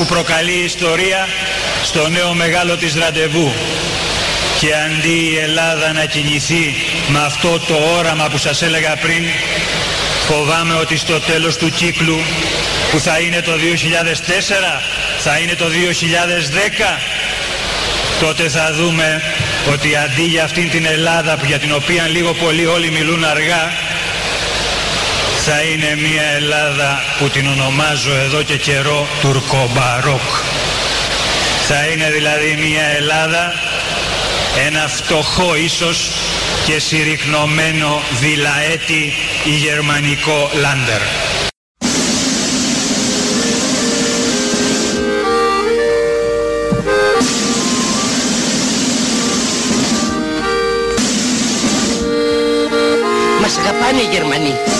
που προκαλεί η ιστορία στο νέο μεγάλο της ραντεβού. Και αντί η Ελλάδα να κινηθεί με αυτό το όραμα που σας έλεγα πριν φοβάμαι ότι στο τέλος του κύκλου που θα είναι το 2004 θα είναι το 2010 τότε θα δούμε ότι αντί για αυτήν την Ελλάδα για την οποία λίγο πολύ όλοι μιλούν αργά θα είναι μια Ελλάδα που την ονομάζω εδώ και καιρό τουρκομπαρόκ. Θα είναι δηλαδή μια Ελλάδα, ένα φτωχό ίσως και συρρυκνωμένο βιλαέτη ή γερμανικό λάντερ. Μας αγαπάνε οι Γερμανοί.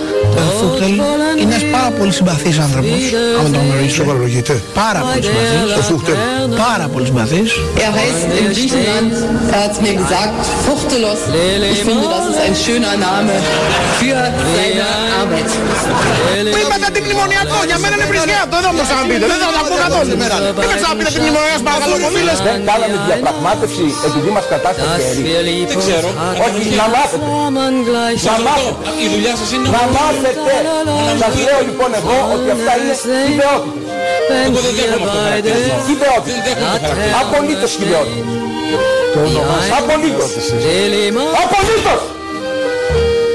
Ο Φούχτελ είναι ένας πάρα πολύ συμπαθής άνθρωπος, άμα τον γνωρίσω. Σοβαρολογείτε. Πάρα πολύ συμπαθής. Ο Φούχτελ. Πάρα πολύ συμπαθής. Er heißt in Griechenland, er hat mir gesagt, Fuchtelos. Ich finde, das ist ein schöner Name für seine Arbeit. Που είπατε αντιμνημονιακό, για μένα είναι βρισκιάτο, δεν θα μου το ξαναπείτε. Δεν θα τα πω καθόλου σήμερα. Δεν θα ξαναπείτε αντιμνημονιακό, παρακαλώ πολύ. Δεν κάναμε διαπραγμάτευση επειδή μας κατάστασε χέρι. Δεν ξέρω. Όχι, να μάθετε. Να μάθετε. Η δουλειά σας είναι Να μάθετε. Σας λέω λοιπόν εγώ ότι αυτά είναι χυβαιότητες. Εγώ δεν δέχομαι αυτό το χαρακτηρισμό. Χυβαιότητες. Δεν δέχομαι αυτό το χαρακτηρισμό. Απολύτως χυβαιότητες. Απολύτως. Απολύτως.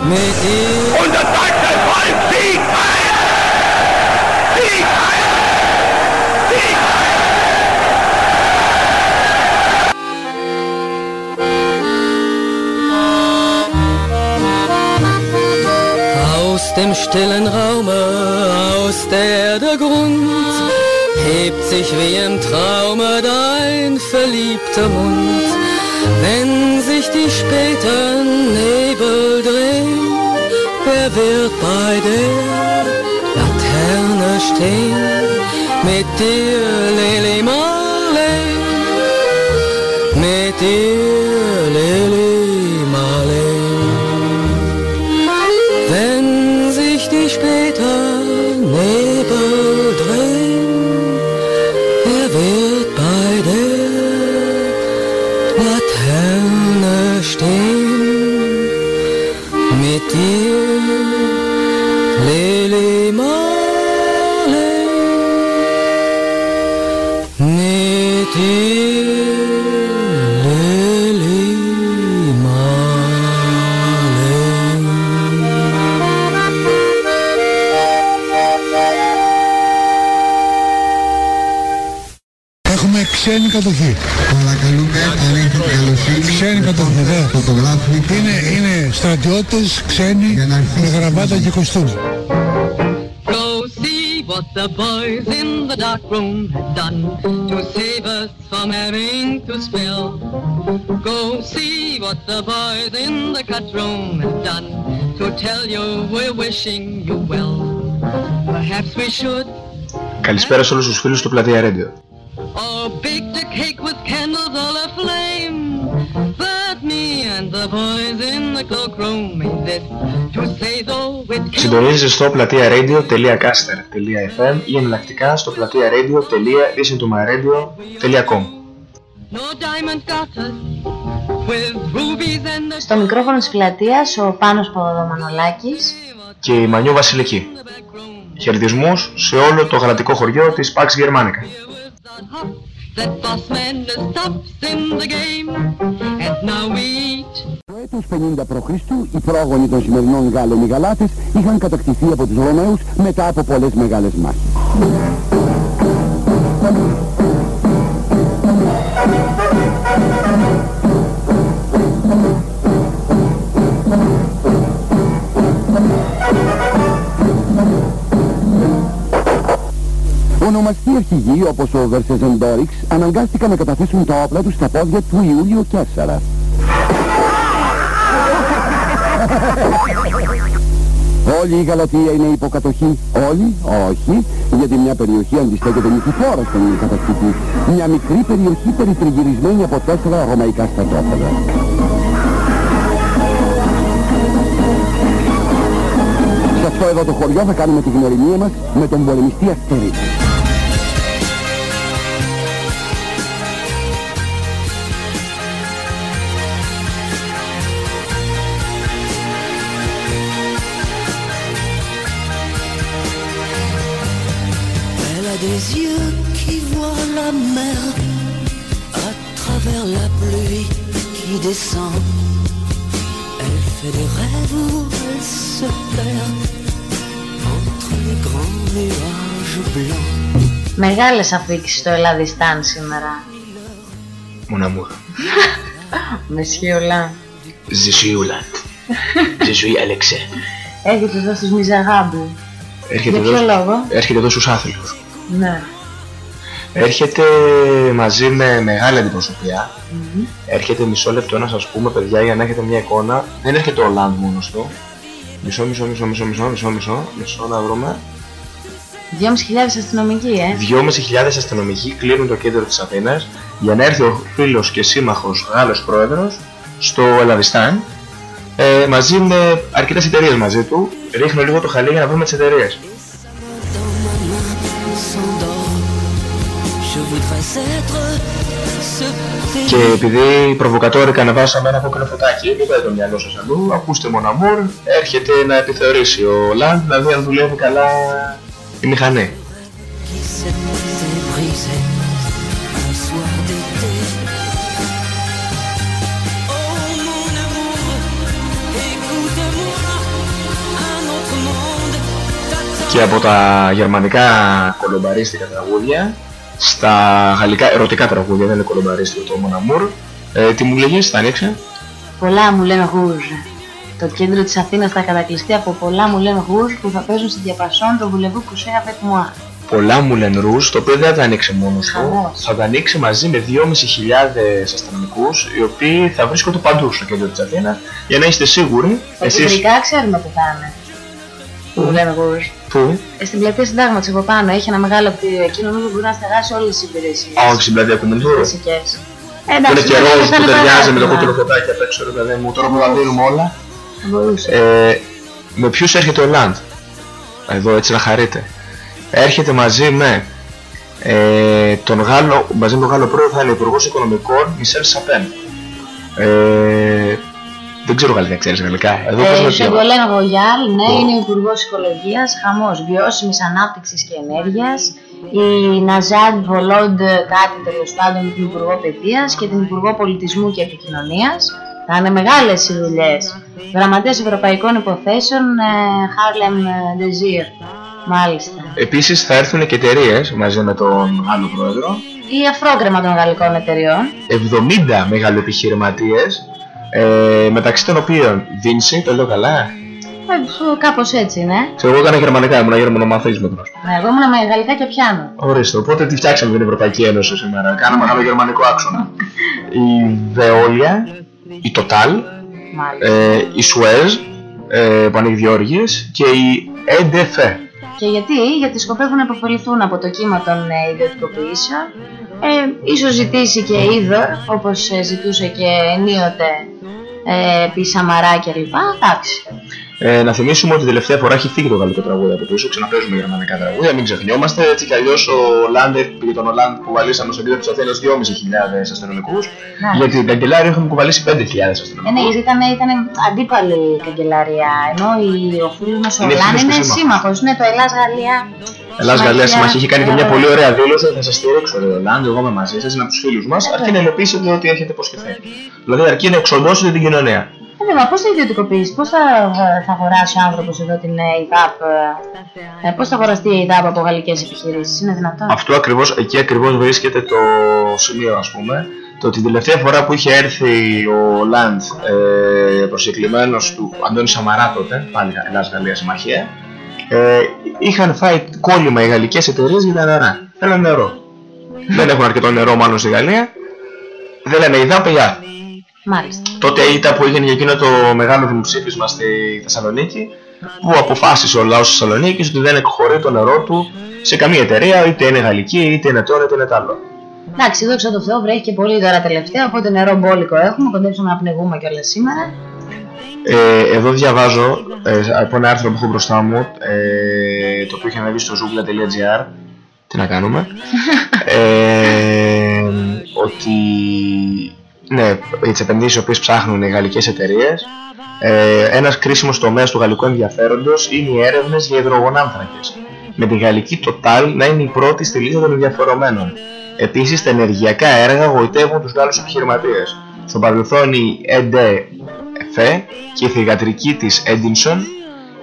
Und das deutsche Volk siegt heil! Siegt heil! Siegt heil! Aus dem stillen Raume, aus der der Grund hebt sich wie im Traume dein verliebter Mund. Wenn sich die späten Nebel wird bei der Laterne stehen? Mit dir, Lili κατοχή. Παρακαλούμε, αν έχετε καλοσύνη, Ξένη κατοχή, ναι. φωτογράφοι Είναι, είναι στρατιώτες ξένοι Για να αρχίσει με η γραβάτα συζήτηση. και κοστούμι. Go see what the boys in the dark room have done to save us from having to spell. Go see what the boys in the cut room have done to tell you we're wishing you well. Perhaps we should Καλησπέρα σε όλους τους φίλους του Πλατεία Radio. Συντονίζεσαι στο πλατεία radio.caster.fm ή εναλλακτικά στο πλατεία radio.listentomyradio.com no diamond got us with rubies and the Στο μικρόφωνο της πλατείας ο Πάνος Παπαδομανολάκης και η Μανιού Βασιλική. Χαιρετισμούς σε όλο το γαλατικό χωριό της Pax Germanica. That boss man stops in the game. And now we eat. Το έτος 50 π.Χ. οι πρόγονοι των σημερινών Γάλλων οι Γαλάτες είχαν κατακτηθεί από τους Ρωμαίους μετά από πολλές μεγάλες μάχες. Ονομαστοί αρχηγοί όπως ο Βερσεζεντόριξ αναγκάστηκαν να καταθέσουν τα όπλα τους στα πόδια του Ιούλιο Κέσσαρα. Όλη η Γαλατεία είναι υποκατοχή. Όλοι, όχι, γιατί μια περιοχή αντιστέκεται νικηφόρα στον κατακτητή. Μια μικρή περιοχή περιτριγυρισμένη από τέσσερα ρωμαϊκά στρατόπεδα. Σε αυτό εδώ το χωριό θα κάνουμε τη γνωριμία μας με τον πολεμιστή Αστερή. Μεγάλες αφήξει το Ελλάδα Στάν σήμερα. Μον μου. Μεσχίουλα. Έρχεται εδώ στους. Για ποιο λόγο; Έρχεται εδώ στους. Ναι. Έρχεται μαζί με μεγάλη αντιπροσωπεία. Έρχεται μισό λεπτό να σας πούμε παιδιά για να έχετε μια εικόνα. Δεν έρχεται ο Λαντ μόνος του. Μισό, μισό, μισό, μισό, μισό, μισό, μισό, μισό να βρούμε. 2.500 αστυνομικοί, ε. 2.500 αστυνομικοί κλείνουν το κέντρο της Αθήνας για να έρθει ο φίλος και σύμμαχος Γάλλος πρόεδρος στο Ελλαδιστάν ε, μαζί με αρκετές εταιρείες μαζί του. Ρίχνω λίγο το χαλί για να βρούμε τις εταιρείες. Και επειδή προβοκατόρικα ανεβάσαμε ένα κόκκινο φωτάκι, μην πάει το μυαλό σας αλλού, ακούστε Mon Amour, έρχεται να επιθεωρήσει ο Λαντ, δηλαδή αν δουλεύει καλά η μηχανή. qui s'était brisé un soir d'été. Oh mon amour, écoute-moi, un autre monde t'attend. Και από τα γερμανικά κολομπαρίστικα τραγούδια, στα γαλλικά ερωτικά τραγούδια, δεν είναι κολομπαρίστικο το Mon Amour, ε, τι μου λέγες, θα ανοίξει. Πολλά μου λένε γούζ. Το κέντρο της Αθήνας θα κατακλειστεί από πολλά μου λένε γούζ που θα παίζουν στην διαπασόν το βουλεβού Κουσέ avec moi. Πολλά μου λένε ρούς, το οποίο δεν θα τα ανοίξει μόνος του, Χαμός. θα τα ανοίξει μαζί με 2.500 αστυνομικούς, οι οποίοι θα βρίσκονται παντού στο κέντρο της Αθήνας, για να είστε σίγουροι, Τα εσείς κεντρικά ξέρουμε που θα είναι. Που μου λένε γούζ. Που, Ε, στην πλατεία συντάγματος από πάνω έχει ένα μεγάλο κτίριο εκεί νομίζω μπορεί να στεγάσει όλες τις υπηρεσίες. α, όχι στην πλατεία Κουμεντούρου, Φυσικές. Ε, που είναι εντάξει, καιρός θα που είναι ταιριάζει με το παράδειγμα. κόκκινο φωτάκι απ' έξω, ρε παιδί μου, τώρα που τα δίνουμε όλα. Θα μπορούσε. Ε, με ποιους έρχεται ο Λαντ, εδώ έτσι να χαρείτε. Έρχεται μαζί με ε, τον Γάλλο, μαζί με τον Γάλλο πρόεδρο θα είναι ο Υπουργός Οικονομικών Μισελ Σαπέν. Ε, δεν ξέρω γαλλικά, ξέρεις γαλλικά. Εδώ πώς Ε, να Σεγκολέν Γογιάλ, ναι, είναι ο Υπουργός Οικολογίας, χαμός βιώσιμης ανάπτυξης και ενέργειας. Η Ναζάντ Βολόντ, κάτι τέλος πάντων, την Υπουργό Παιδείας και την Υπουργό Πολιτισμού και Επικοινωνίας. Θα είναι μεγάλες οι δουλειές. Γραμματέας Ευρωπαϊκών Υποθέσεων, ε, Χάρλεμ Ντεζίρ. Μάλιστα. Επίσης θα έρθουν και εταιρείες μαζί με τον Γάλλο πρόεδρο. Η αφρόκρεμα των γαλλικών εταιριών. 70 μεγαλοεπιχειρηματίες, ε, μεταξύ των οποίων Vinci, το λέω καλά, Ε, Κάπως έτσι είναι. ξέρω εγώ έκανα γερμανικά, ήμουν γερμανομαθήσμετρος. Ναι, εγώ ήμουν με γαλλικά και πιάνω. Ορίστε, οπότε τι φτιάξαμε την Ευρωπαϊκή Ένωση σήμερα; Κάναμε ένα γερμανικό άξονα. η Veolia, η Total, Μάλιστα. ε, η Suez, ε, που ανοίγει διόργιες και η EDF. Και γιατί, γιατί σκοπεύουν να υποφεληθούν από το κύμα των ε, ιδιωτικοποιήσεων, ε, ίσως ζητήσει και είδωρ, όπως ε, ζητούσε και ενίοτε ε, επί Σαμαρά κλπ. Εντάξει. Ε, να θυμίσουμε ότι τελευταία φορά έχει φύγει το γαλλικό τραγούδι από πίσω, ξαναπέζουμε γερμανικά τραγούδια, μην ξεχνιόμαστε. Έτσι κι αλλιώς ο Λάντερ πήγε τον Ολάντ που κουβαλήσαμε στο κέντρο της Αθήνας 2.500 αστυνομικούς. Ναι. Για την καγκελάριο έχουμε κουβαλήσει 5.000 αστυνομικούς. Ε, ναι, γιατί ήταν, ήταν αντίπαλη η καγκελαρία, ενώ η, ο φίλος μας ο Είναι Λάν φίλος και είναι σύμμαχος. σύμμαχος. Ναι, το Ελλάς Γαλλία Ελλάδα-Γαλλία συμμαχία είχε κάνει και μια πολύ ωραία δήλωση ότι θα σας στηρίξω, ρε Ολλάντ, εγώ είμαι μαζί σας, είναι από τους φίλους μας, αρκεί να υλοποιήσετε ότι έχετε υποσχεθεί. Δηλαδή αρκεί να εξοντώσετε την κοινωνία. Ε, μα πώς θα ιδιωτικοποιήσει, πώς θα, θα αγοράσει ο άνθρωπος εδώ την ΕΙΔΑΠ, ε, πώς θα αγοραστεί η ΕΙΔΑΠ από γαλλικές επιχειρήσεις, είναι δυνατόν; Αυτό ακριβώς, εκεί ακριβώς βρίσκεται το σημείο, ας πούμε. Το την τελευταία φορά που είχε έρθει ο Λαντ ε, προσκεκλημένος του Αντώνη Σαμαρά τότε, πάλι Ελλάς-Γαλλία Συμμαχία, ε, είχαν φάει κόλλημα οι γαλλικές εταιρείες για τα νερά. Θέλουν νερό. Δεν έχουν αρκετό νερό μάλλον στη Γαλλία. Δεν λένε ιδά, παιδιά. Μάλιστα. Τότε ήταν που έγινε για εκείνο το μεγάλο δημοψήφισμα στη Θεσσαλονίκη που αποφάσισε ο λαός της Θεσσαλονίκης ότι δεν εκχωρεί το νερό του σε καμία εταιρεία, είτε είναι γαλλική, είτε είναι τώρα, είτε είναι άλλο. Εντάξει, δόξα τω Θεώ βρέχει και πολύ τώρα τελευταία, οπότε νερό μπόλικο έχουμε, κοντέψαμε να πνιγούμε κιόλας σήμερα. Ε, εδώ διαβάζω ε, από ένα άρθρο που έχω μπροστά μου, ε, το οποίο είχε ανέβει στο zoogla.gr. Τι να κάνουμε. ε, ότι ναι, για τι επενδύσει που ψάχνουν οι γαλλικές εταιρείες, ε, ένας κρίσιμος τομέας του γαλλικού ενδιαφέροντος είναι οι έρευνες για υδρογονάνθρακες. Με τη γαλλική Total να είναι η πρώτη στη λίστα των ενδιαφερομένων. Επίσης, τα ενεργειακά έργα γοητεύουν τους Γάλλους επιχειρηματίες. Στο παρελθόν η EDF και η θηγατρική της Edinson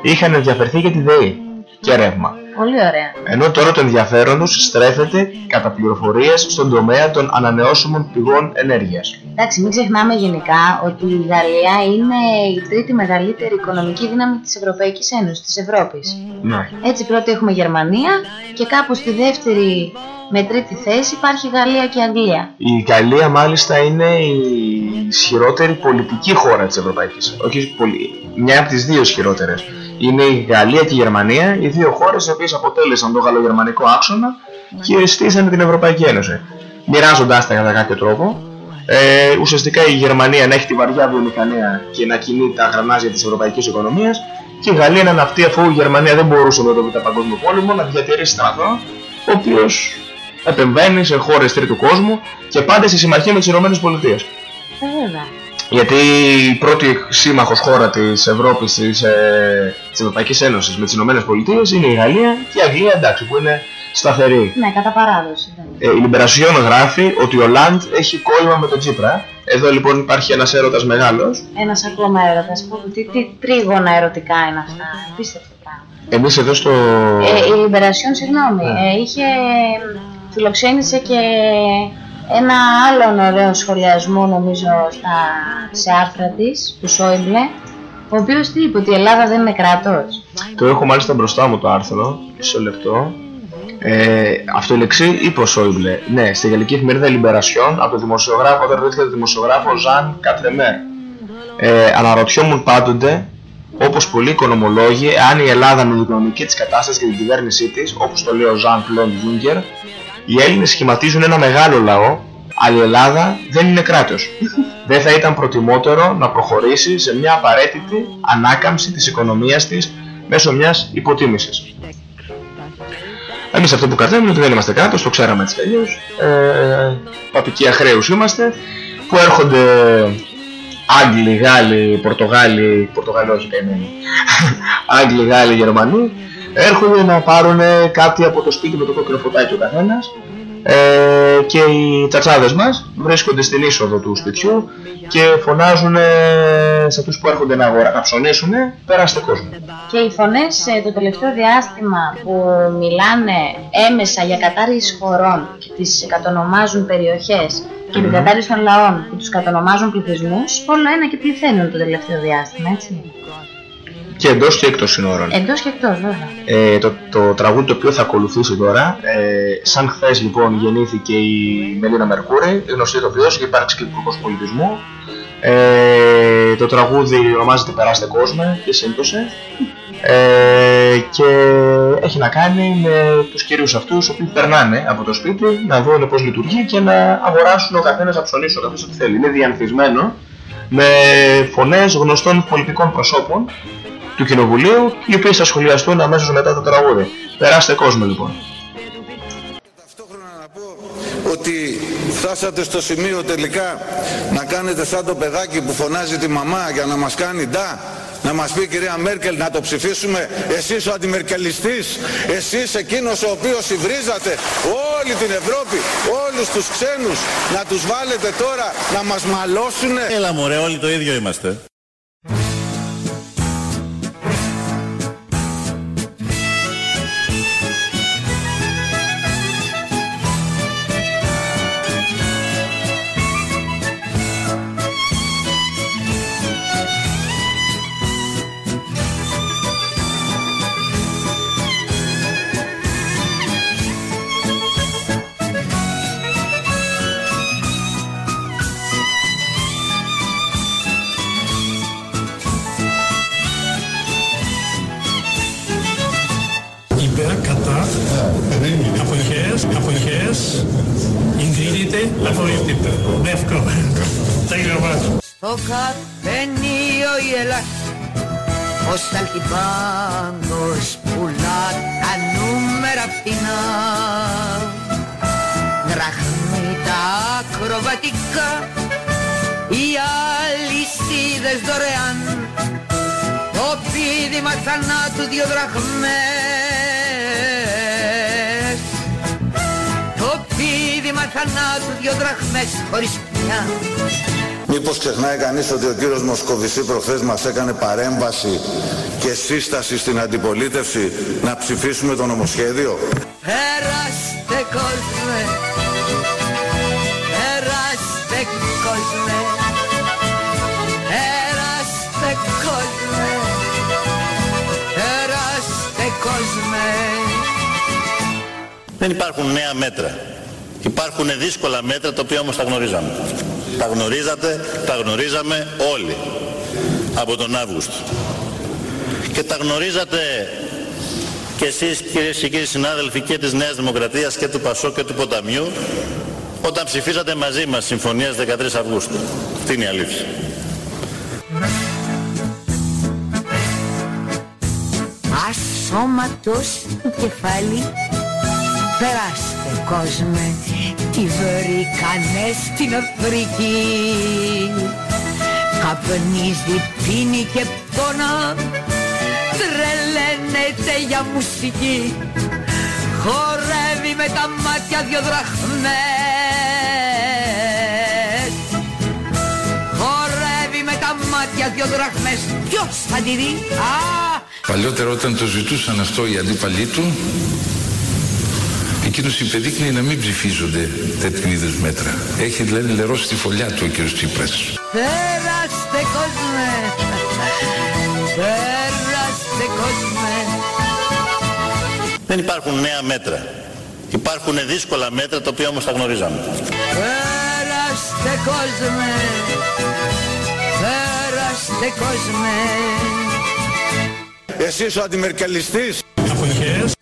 είχαν ενδιαφερθεί για τη ΔΕΗ και ρεύμα. Πολύ ωραία. Ενώ τώρα το ενδιαφέρον τους στρέφεται κατά πληροφορίες στον τομέα των ανανεώσιμων πηγών ενέργειας. Εντάξει, μην ξεχνάμε γενικά ότι η Γαλλία είναι η τρίτη μεγαλύτερη οικονομική δύναμη της Ευρωπαϊκής Ένωσης, της Ευρώπης. Ναι. Έτσι πρώτη έχουμε Γερμανία και κάπου στη δεύτερη με τρίτη θέση υπάρχει Γαλλία και Αγγλία. Η Γαλλία μάλιστα είναι η ισχυρότερη πολιτική χώρα της Ευρωπαϊκής. Όχι πολύ, μια από τις δύο ισχυρότερες. Είναι η Γαλλία και η Γερμανία, οι δύο χώρες οι οποίες αποτέλεσαν το γαλλογερμανικό άξονα και στήσανε την Ευρωπαϊκή Ένωση. Μοιράζοντάς τα κατά κάποιο τρόπο. Ε, ουσιαστικά η Γερμανία να έχει τη βαριά βιομηχανία και να κινεί τα γραμμάζια της ευρωπαϊκής οικονομίας και η Γαλλία να είναι αυτή αφού η Γερμανία δεν μπορούσε με το Β' Παγκόσμιο Πόλεμο να διατηρήσει στρατό ο οποίος επεμβαίνει σε χώρες τρίτου κόσμου και πάντα στη συμμαχία με τις ΗΠΑ. Βέβαια. Γιατί η πρώτη σύμμαχος χώρα της Ευρώπης, της, ε, της Ευρωπαϊκής Ένωσης με τις ΗΠΑ είναι η Γαλλία και η Αγγλία εντάξει που είναι σταθερή. Ναι, κατά παράδοση. Ε, η Λιμπερασιόν γράφει ότι ο Λαντ έχει κόλλημα με τον Τσίπρα. Εδώ λοιπόν υπάρχει ένας έρωτας μεγάλος. Ένας ακόμα έρωτας. Πω, Τι, τι τρίγωνα ερωτικά είναι αυτά. Απίστευτο πράγμα. Εμείς εδώ στο... Ε, η Λιμπερασιόν, συγγνώμη, ε, είχε φιλοξένησε και ένα άλλο ωραίο σχολιασμό νομίζω στα, σε άρθρα της, του Σόιμπλε, ο οποίος τι είπε, ότι η Ελλάδα δεν είναι κράτος. Το έχω μάλιστα μπροστά μου το άρθρο, μισό λεπτό. Ε, αυτό η λεξή είπε ο Σόιμπλε. Ναι, στη γαλλική εφημερίδα Libération από τον δημοσιογράφο, όταν ρωτήθηκε τον δημοσιογράφο Ζαν Κατρεμέρ. Ε, αναρωτιόμουν πάντοτε, όπως πολλοί οικονομολόγοι, αν η Ελλάδα με την οικονομική της κατάστασης και την κυβέρνησή της, όπως το λέει ο Ζαν Κλοντ Γιούγκερ, οι Έλληνες σχηματίζουν ένα μεγάλο λαό, αλλά η Ελλάδα δεν είναι κράτος. δεν θα ήταν προτιμότερο να προχωρήσει σε μια απαραίτητη ανάκαμψη της οικονομίας της μέσω μιας υποτίμησης. Εμείς αυτό που κρατάμε είναι ότι δεν είμαστε κράτος, το ξέραμε έτσι αλλιώς. Ε, παπικία χρέους είμαστε, που έρχονται Άγγλοι, Γάλλοι, Πορτογάλοι, Πορτογάλοι όχι καημένοι, Άγγλοι, Γάλλοι, Γερμανοί, έρχονται να πάρουν κάτι από το σπίτι με το κόκκινο φωτάκι ο καθένας ε, και οι τσατσάδες μας βρίσκονται στην είσοδο του σπιτιού και φωνάζουν σε αυτούς που έρχονται να, αγορά, να ψωνίσουν περάστε κόσμο. Και οι φωνές ε, το τελευταίο διάστημα που μιλάνε έμεσα για κατάργηση χωρών και τις κατονομάζουν περιοχές και την κατάρριση των λαών που τους κατονομάζουν πληθυσμούς, όλο ένα και πληθαίνουν το τελευταίο διάστημα, έτσι. Και εντός και εκτός συνόρων. Εντός και εκτός, βέβαια. Ε, το, το τραγούδι το οποίο θα ακολουθήσει τώρα, ε, σαν χθες λοιπόν γεννήθηκε η Μελίνα Μερκούρη, γνωστή ηθοποιό και υπάρξει και υπουργό πολιτισμού. Ε, το τραγούδι ονομάζεται Περάστε κόσμο και σύμπτωσε. Ε, και έχει να κάνει με τους κυρίους αυτούς που περνάνε από το σπίτι να δουν πώς λειτουργεί και να αγοράσουν ο καθένας να ψωνίσει ο καθένας ό,τι θέλει. Είναι διανθισμένο με φωνές γνωστών πολιτικών προσώπων του Κοινοβουλίου, οι οποίοι θα σχολιαστούν αμέσως μετά το τραγούδι. Περάστε κόσμο λοιπόν. ότι φτάσατε στο σημείο τελικά να κάνετε σαν το παιδάκι που φωνάζει τη μαμά για να μας κάνει ντα Να μας πει η κυρία Μέρκελ να το ψηφίσουμε εσείς ο αντιμερκελιστής, εσείς εκείνος ο οποίος υβρίζατε όλη την Ευρώπη, όλους τους ξένους, να τους βάλετε τώρα να μας μαλώσουνε. Έλα μωρέ, όλοι το ίδιο είμαστε. Ο Σαλτιμπάνος πουλά τα νούμερα φθηνά Δραχμή τα ακροβατικά οι αλυσίδες δωρεάν. Το πίδημα θανάτου δύο δραχμές. Το πίδημα θανάτου δύο δραχμές χωρίς πια Μήπως ξεχνάει κανείς ότι ο κύριος Μοσκοβισή προχθές μας έκανε παρέμβαση και σύσταση στην αντιπολίτευση να ψηφίσουμε το νομοσχέδιο; Περάστε κόσμε Περάστε κόσμε Περάστε κόσμε Περάστε κόσμε Δεν υπάρχουν νέα μέτρα. Υπάρχουν δύσκολα μέτρα τα οποία όμως τα γνωρίζαμε. Τα γνωρίζατε, τα γνωρίζαμε όλοι από τον Αύγουστο. Και τα γνωρίζατε και εσείς κυρίες και κύριοι συνάδελφοι και της Νέας Δημοκρατίας και του Πασό και του Ποταμιού όταν ψηφίσατε μαζί μας συμφωνίας 13 Αυγούστου. Αυτή είναι η αλήθεια. Ασώματος του κεφάλι Περάστε κόσμε Τι βρήκανε στην Αφρική Καπνίζει, πίνει και πόνα Τρελαίνεται για μουσική. Χορεύει με τα μάτια δυο δραχμές. Χορεύει με τα μάτια δυο δραχμές. Ποιος θα τη δει; Α, Παλιότερα όταν το ζητούσαν αυτό οι αντίπαλοι του, εκείνος υπεδείχνει να μην ψηφίζονται τέτοιου είδους μέτρα. Έχει δηλαδή λερώσει τη φωλιά του ο κ. Τσίπρας. Περάστε κόσμε Περάστε κόσμε Δεν υπάρχουν νέα μέτρα. Υπάρχουν δύσκολα μέτρα τα οποία όμως τα γνωρίζαμε. Περάστε κόσμε Περάστε κόσμε Εσείς ο αντιμερκελιστής. Αποχές.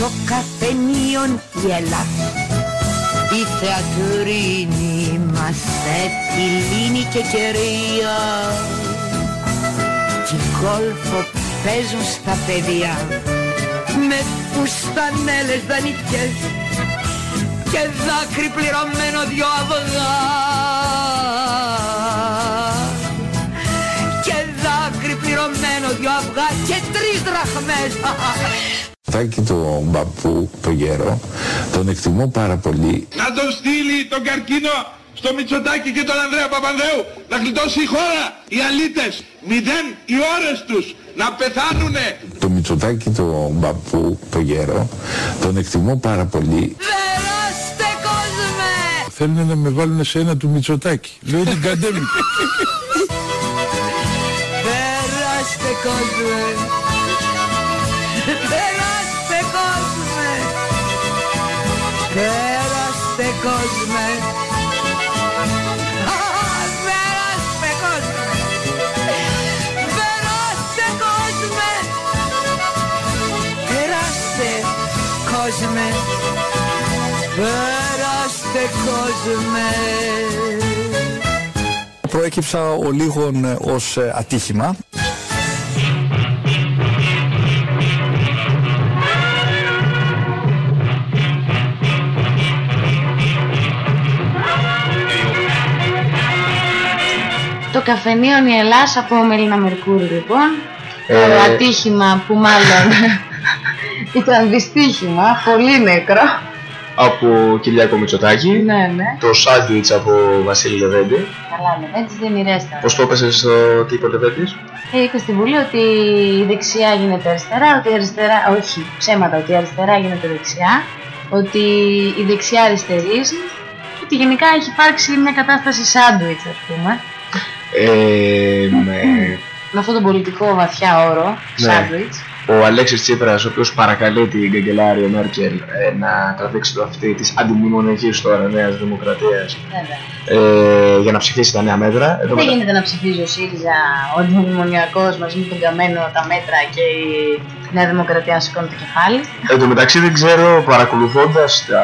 Στο καφενείο η Ελλάδα Η θεατρίνη μας λύνει και κερία. Τι γκολφο παίζουν στα παιδιά Με φουστανέλες δανεικές Και δάκρυ πληρωμένο δυο αυγά Και δάκρυ πληρωμένο δυο αυγά Και τρεις δραχμές Τάκη τον μπαππού, το γέρο, τον εκτιμώ πάρα πολύ. Να τον στείλει τον καρκίνο στο Μητσοτάκι και τον Ανδρέα Παπανδρέου να γλιτώσει η χώρα, οι αλήτες, μηδέν οι ώρες τους να πεθάνουνε. Το Μητσοτάκη, τον μπαππού, το γέρο, τον εκτιμώ πάρα πολύ. Περάστε κόσμε Θέλουν να με βάλουν σε ένα του Μητσοτάκη. Λέω την καντέμι. Περάστε κόσμε κόσμε. Α, Περάστε κόσμε. Περάστε κόσμε. Περάστε κόσμε. Περάστε κόσμε. Προέκυψα ο λίγων ε, ως ε, ατύχημα. καφενείων η Ελλάς από Μελίνα Μερκούρη λοιπόν. Ε, Το ατύχημα που μάλλον ήταν δυστύχημα, πολύ νεκρό. από Κυριάκο Μητσοτάκη. Ναι, ναι. Το σάντουιτς από Βασίλη Λεβέντη. Καλά, ναι, έτσι δεν ηρέστα. Πώς το έπεσες στο τύπο Λεβέντης; Ε, είπε στη Βουλή ότι η δεξιά γίνεται αριστερά, ότι η αριστερά, όχι, ψέματα, ότι η αριστερά γίνεται δεξιά, ότι η δεξιά αριστερίζει και ότι γενικά έχει υπάρξει μια κατάσταση σάντουιτς, ας πούμε, Ε, με- με αυτόν τον πολιτικό βαθιά όρο, Ναι. σάντουιτς. ο Αλέξης Τσίπρας, ο οποίος παρακαλεί την καγκελάριο Μέρκελ ε, να τραβήξει το αυτή της αντιμνημονιακής τώρα Νέας Δημοκρατίας Βέβαια. ε, για να ψηφίσει τα νέα μέτρα. Εν τω Δεν μετα- γίνεται να ψηφίζει ο ΣΥΡΙΖΑ, ο αντιμνημονιακός μαζί με τον Καμένο τα μέτρα και η Νέα Δημοκρατία να σηκώνει το κεφάλι. Εν τω μεταξύ δεν ξέρω, παρακολουθώντας τα...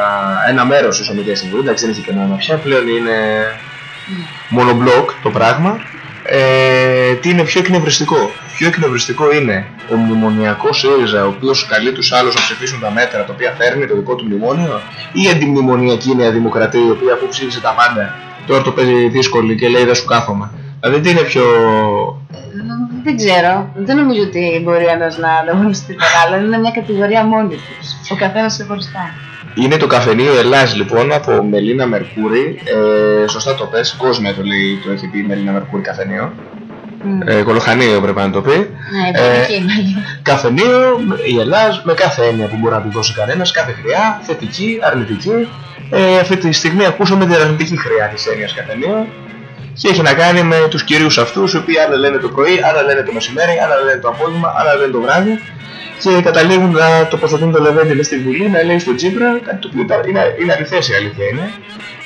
ένα μέρος της Ομιλίας Συμβουλή, εντάξει δεν έχει κανένα πια, πλέον είναι μονομπλοκ το πράγμα, ε, τι είναι πιο εκνευριστικό; Πιο εκνευριστικό είναι ο μνημονιακός ΣΥΡΙΖΑ, ο οποίος καλεί τους άλλους να ψηφίσουν τα μέτρα τα οποία φέρνει το δικό του μνημόνιο, ή η αντιμνημονιακή Νέα Δημοκρατία, η οποία αφού ψήφισε τα πάντα, τώρα το παίζει δύσκολη και λέει δεν σου κάθομαι. Δηλαδή τι είναι πιο... Δεν ξέρω. Δεν νομίζω ότι μπορεί ένας να ανταγωνιστεί τον άλλον. Είναι μια κατηγορία μόνη τους. Ο καθένας ξεχωριστά. Είναι το καφενείο Ελλάς λοιπόν από Μελίνα Μερκούρη. Ε, σωστά το πες, κόσμια το λέει, το έχει πει η Μελίνα Μερκούρη καφενείο. Ε, κολοχανείο πρέπει να το πει. Ναι, Ε, υποτική είναι. Καφενείο η Ελλάς με κάθε έννοια που μπορεί να του δώσει κανένας, κάθε χρειά, θετική, αρνητική. Ε, αυτή τη στιγμή ακούσαμε την αρνητική χρειά της έννοιας καφενείο και έχει να κάνει με τους κυρίους αυτούς οι οποίοι άλλα λένε το πρωί, άλλα λένε το μεσημέρι, άλλα λένε το απόγευμα, άλλα λένε το βράδυ και καταλήγουν να τοποθετούν το Λεβέντι μες στη Βουλή να λέει στον Τζίπρα κάτι το οποίο ήταν- είναι, είναι αληθές η αλήθεια είναι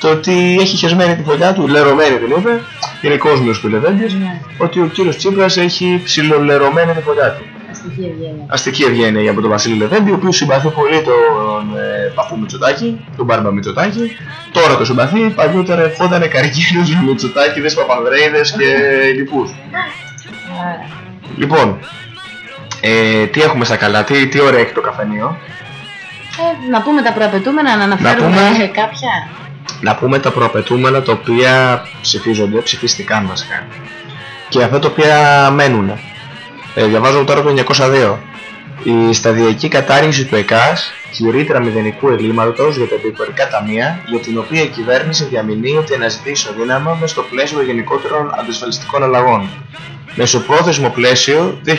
το ότι έχει χεσμένη τη φωλιά του, λερωμένη την είπε, είναι κόσμος του Λεβέντης, ότι ο κύριος Τσίπρας έχει ψιλολερωμένη τη φωλιά του. Αστική ευγένεια. Αστική ευγένεια από τον Βασίλη Λεβέντη, ο οποίος συμπαθεί πολύ τον ε, παππού Μητσοτάκη, τον Μπάρμπα Μητσοτάκη. Τώρα το συμπαθεί, παλιότερα ευχότανε καρκίνους με Μητσοτάκηδες, Παπανδρέιδες και λοιπούς. Λοιπόν, ε, τι έχουμε στα καλά, τι, τι ωραία έχει το καφενείο. Ε, να πούμε τα προαπαιτούμενα, να αναφέρουμε πούμε. κάποια. Να πούμε τα προαπαιτούμενα τα οποία ψηφίζονται, ψηφίστηκαν βασικά. Και αυτά τα οποία μένουν. Ε, διαβάζω τώρα το 902. Η σταδιακή κατάργηση του ΕΚΑΣ και η ρήτρα μηδενικού ελλείμματος για τα επικορικά ταμεία, για την οποία η κυβέρνηση διαμηνύει ότι αναζητεί ισοδύναμα μέσα στο πλαίσιο των γενικότερων αντισφαλιστικών αλλαγών. Μεσοπρόθεσμο πλαίσιο 2016-2019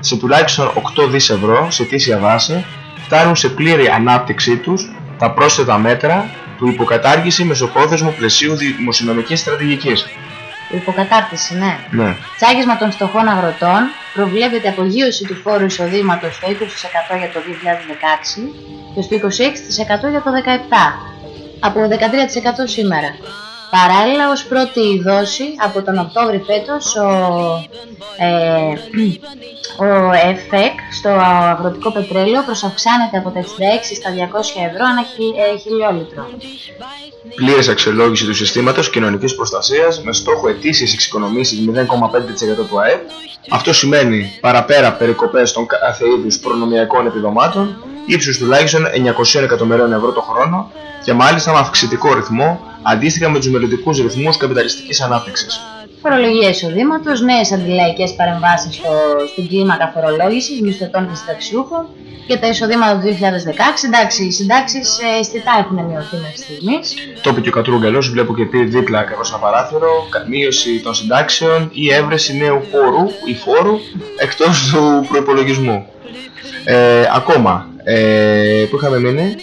σε τουλάχιστον 8 δις ευρώ σε τήσια βάση φτάνουν σε πλήρη ανάπτυξή τους τα πρόσθετα μέτρα του υποκατάργηση μεσοπρόθεσμου πλαισίου δημοσιονομικής στρατηγικής. Υποκατάρτιση, ναι. Ναι. Τσάγισμα των φτωχών αγροτών προβλέπεται απογείωση του φόρου εισοδήματος στο 20% για το 2016 και στο 26% για το 2017, από 13% σήμερα. Παράλληλα, ως πρώτη δόση από τον Οκτώβρη φέτος, ο, ε, ο ΕΦΕΚ στο αγροτικό πετρέλαιο προσαυξάνεται από τα 66 στα 200 ευρώ ανά χι- ε, χιλιόλιτρο. Πλήρης αξιολόγηση του συστήματος κοινωνικής προστασίας με στόχο ετήσιες εξοικονομήσεις 0,5% του ΑΕΠ. Αυτό σημαίνει παραπέρα περικοπές των κάθε είδους προνομιακών επιδομάτων ύψους τουλάχιστον 900 εκατομμυρίων ευρώ το χρόνο και μάλιστα με αυξητικό ρυθμό αντίστοιχα με τους μελλοντικούς ρυθμούς καπιταλιστικής ανάπτυξης. Φορολογία εισοδήματος, νέες αντιλαϊκές παρεμβάσεις στο, στην κλίμακα φορολόγησης μισθωτών και συνταξιούχων και τα εισοδήματα του 2016. Εντάξει, οι συντάξεις ε, αισθητά έχουν μειωθεί μέχρι στιγμής. Το είπε και ο Κατρούγκαλος, βλέπω και τι δίπλα ακριβώς ένα παράθυρο, κα- μείωση των συντάξεων ή έβρεση νέου φόρου ή φόρου εκτός του προϋπολογισμού. Ε, ακόμα, ε, που είχαμε μείνει,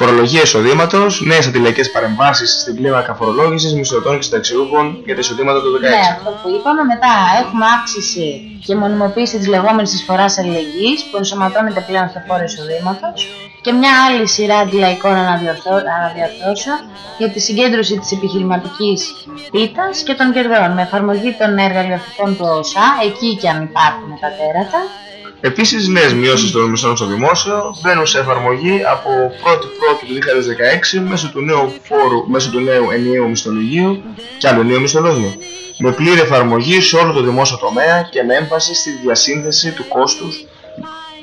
φορολογία εισοδήματος, νέες αντιλαϊκές παρεμβάσεις στην κλίμακα φορολόγησης μισθωτών και συνταξιούχων για τα εισοδήματα του 2016. Ναι, αυτό που είπαμε. Μετά έχουμε αύξηση και μονιμοποίηση της λεγόμενης εισφοράς αλληλεγγύης που ενσωματώνεται πλέον στο φόρο εισοδήματος και μια άλλη σειρά αντιλαϊκών αναδιορθώ- αναδιαρθρώσεων για τη συγκέντρωση της επιχειρηματικής πίτας και των κερδών με εφαρμογή των εργαλειοθηκών του ΟΣΑ, εκεί και αν υπάρχουν τα τέρατα, Επίσης, νέες μειώσεις των μισθών στο δημόσιο μπαίνουν σε εφαρμογή από 1η του 2016 μέσω του νέου φόρου, μέσω του νέου ενιαίου μισθολογίου και άλλου νέου μισθολογίου. Με πλήρη εφαρμογή σε όλο το δημόσιο τομέα και με έμφαση στη διασύνδεση του κόστους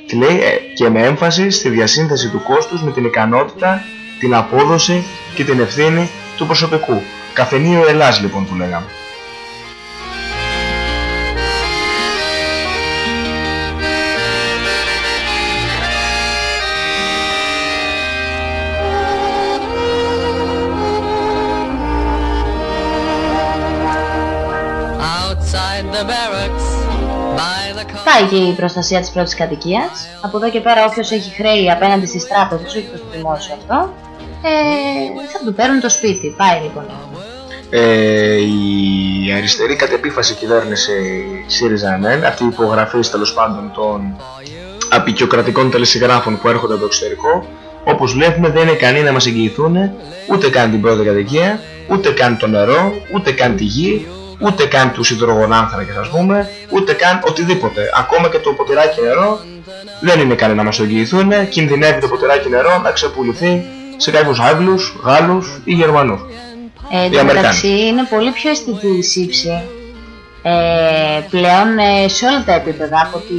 τι λέει, ε, και με έμφαση στη διασύνδεση του κόστους με την ικανότητα, την απόδοση και την ευθύνη του προσωπικού. Καφενείο Ελλάς λοιπόν που λέγαμε. Outside the barracks, by the car. Πάει και η προστασία της πρώτης κατοικίας. Από εδώ και πέρα όποιος έχει χρέη απέναντι στις τράπεζες, όχι προς το δημόσιο αυτό, ε, θα του παίρνουν το σπίτι. Πάει λοιπόν. Ε, η αριστερή κατ' επίφαση κυβέρνηση ΣΥΡΙΖΑ ΕΝΕΝ, αυτή η υπογραφή τέλος πάντων των απεικιοκρατικών τελεσυγράφων που έρχονται από το εξωτερικό, όπως βλέπουμε δεν είναι ικανοί να μας εγγυηθούν ούτε καν την πρώτη κατοικία, ούτε καν το νερό, ούτε καν τη γη, ούτε καν τους υδρογονάνθρακες ας πούμε, ούτε καν οτιδήποτε. Ακόμα και το ποτηράκι νερό δεν είναι ικανοί να μας το εγγυηθούν, κινδυνεύει το ποτηράκι νερό να ξεπουληθεί σε κάποιους Άγγλους, Γάλλους ή Γερμανούς. Ε, εν Οι τω Αμερικάνοι. μεταξύ είναι πολύ πιο αισθητή η σύψη ε, πλέον ε, σε όλα τα επίπεδα, από, τη,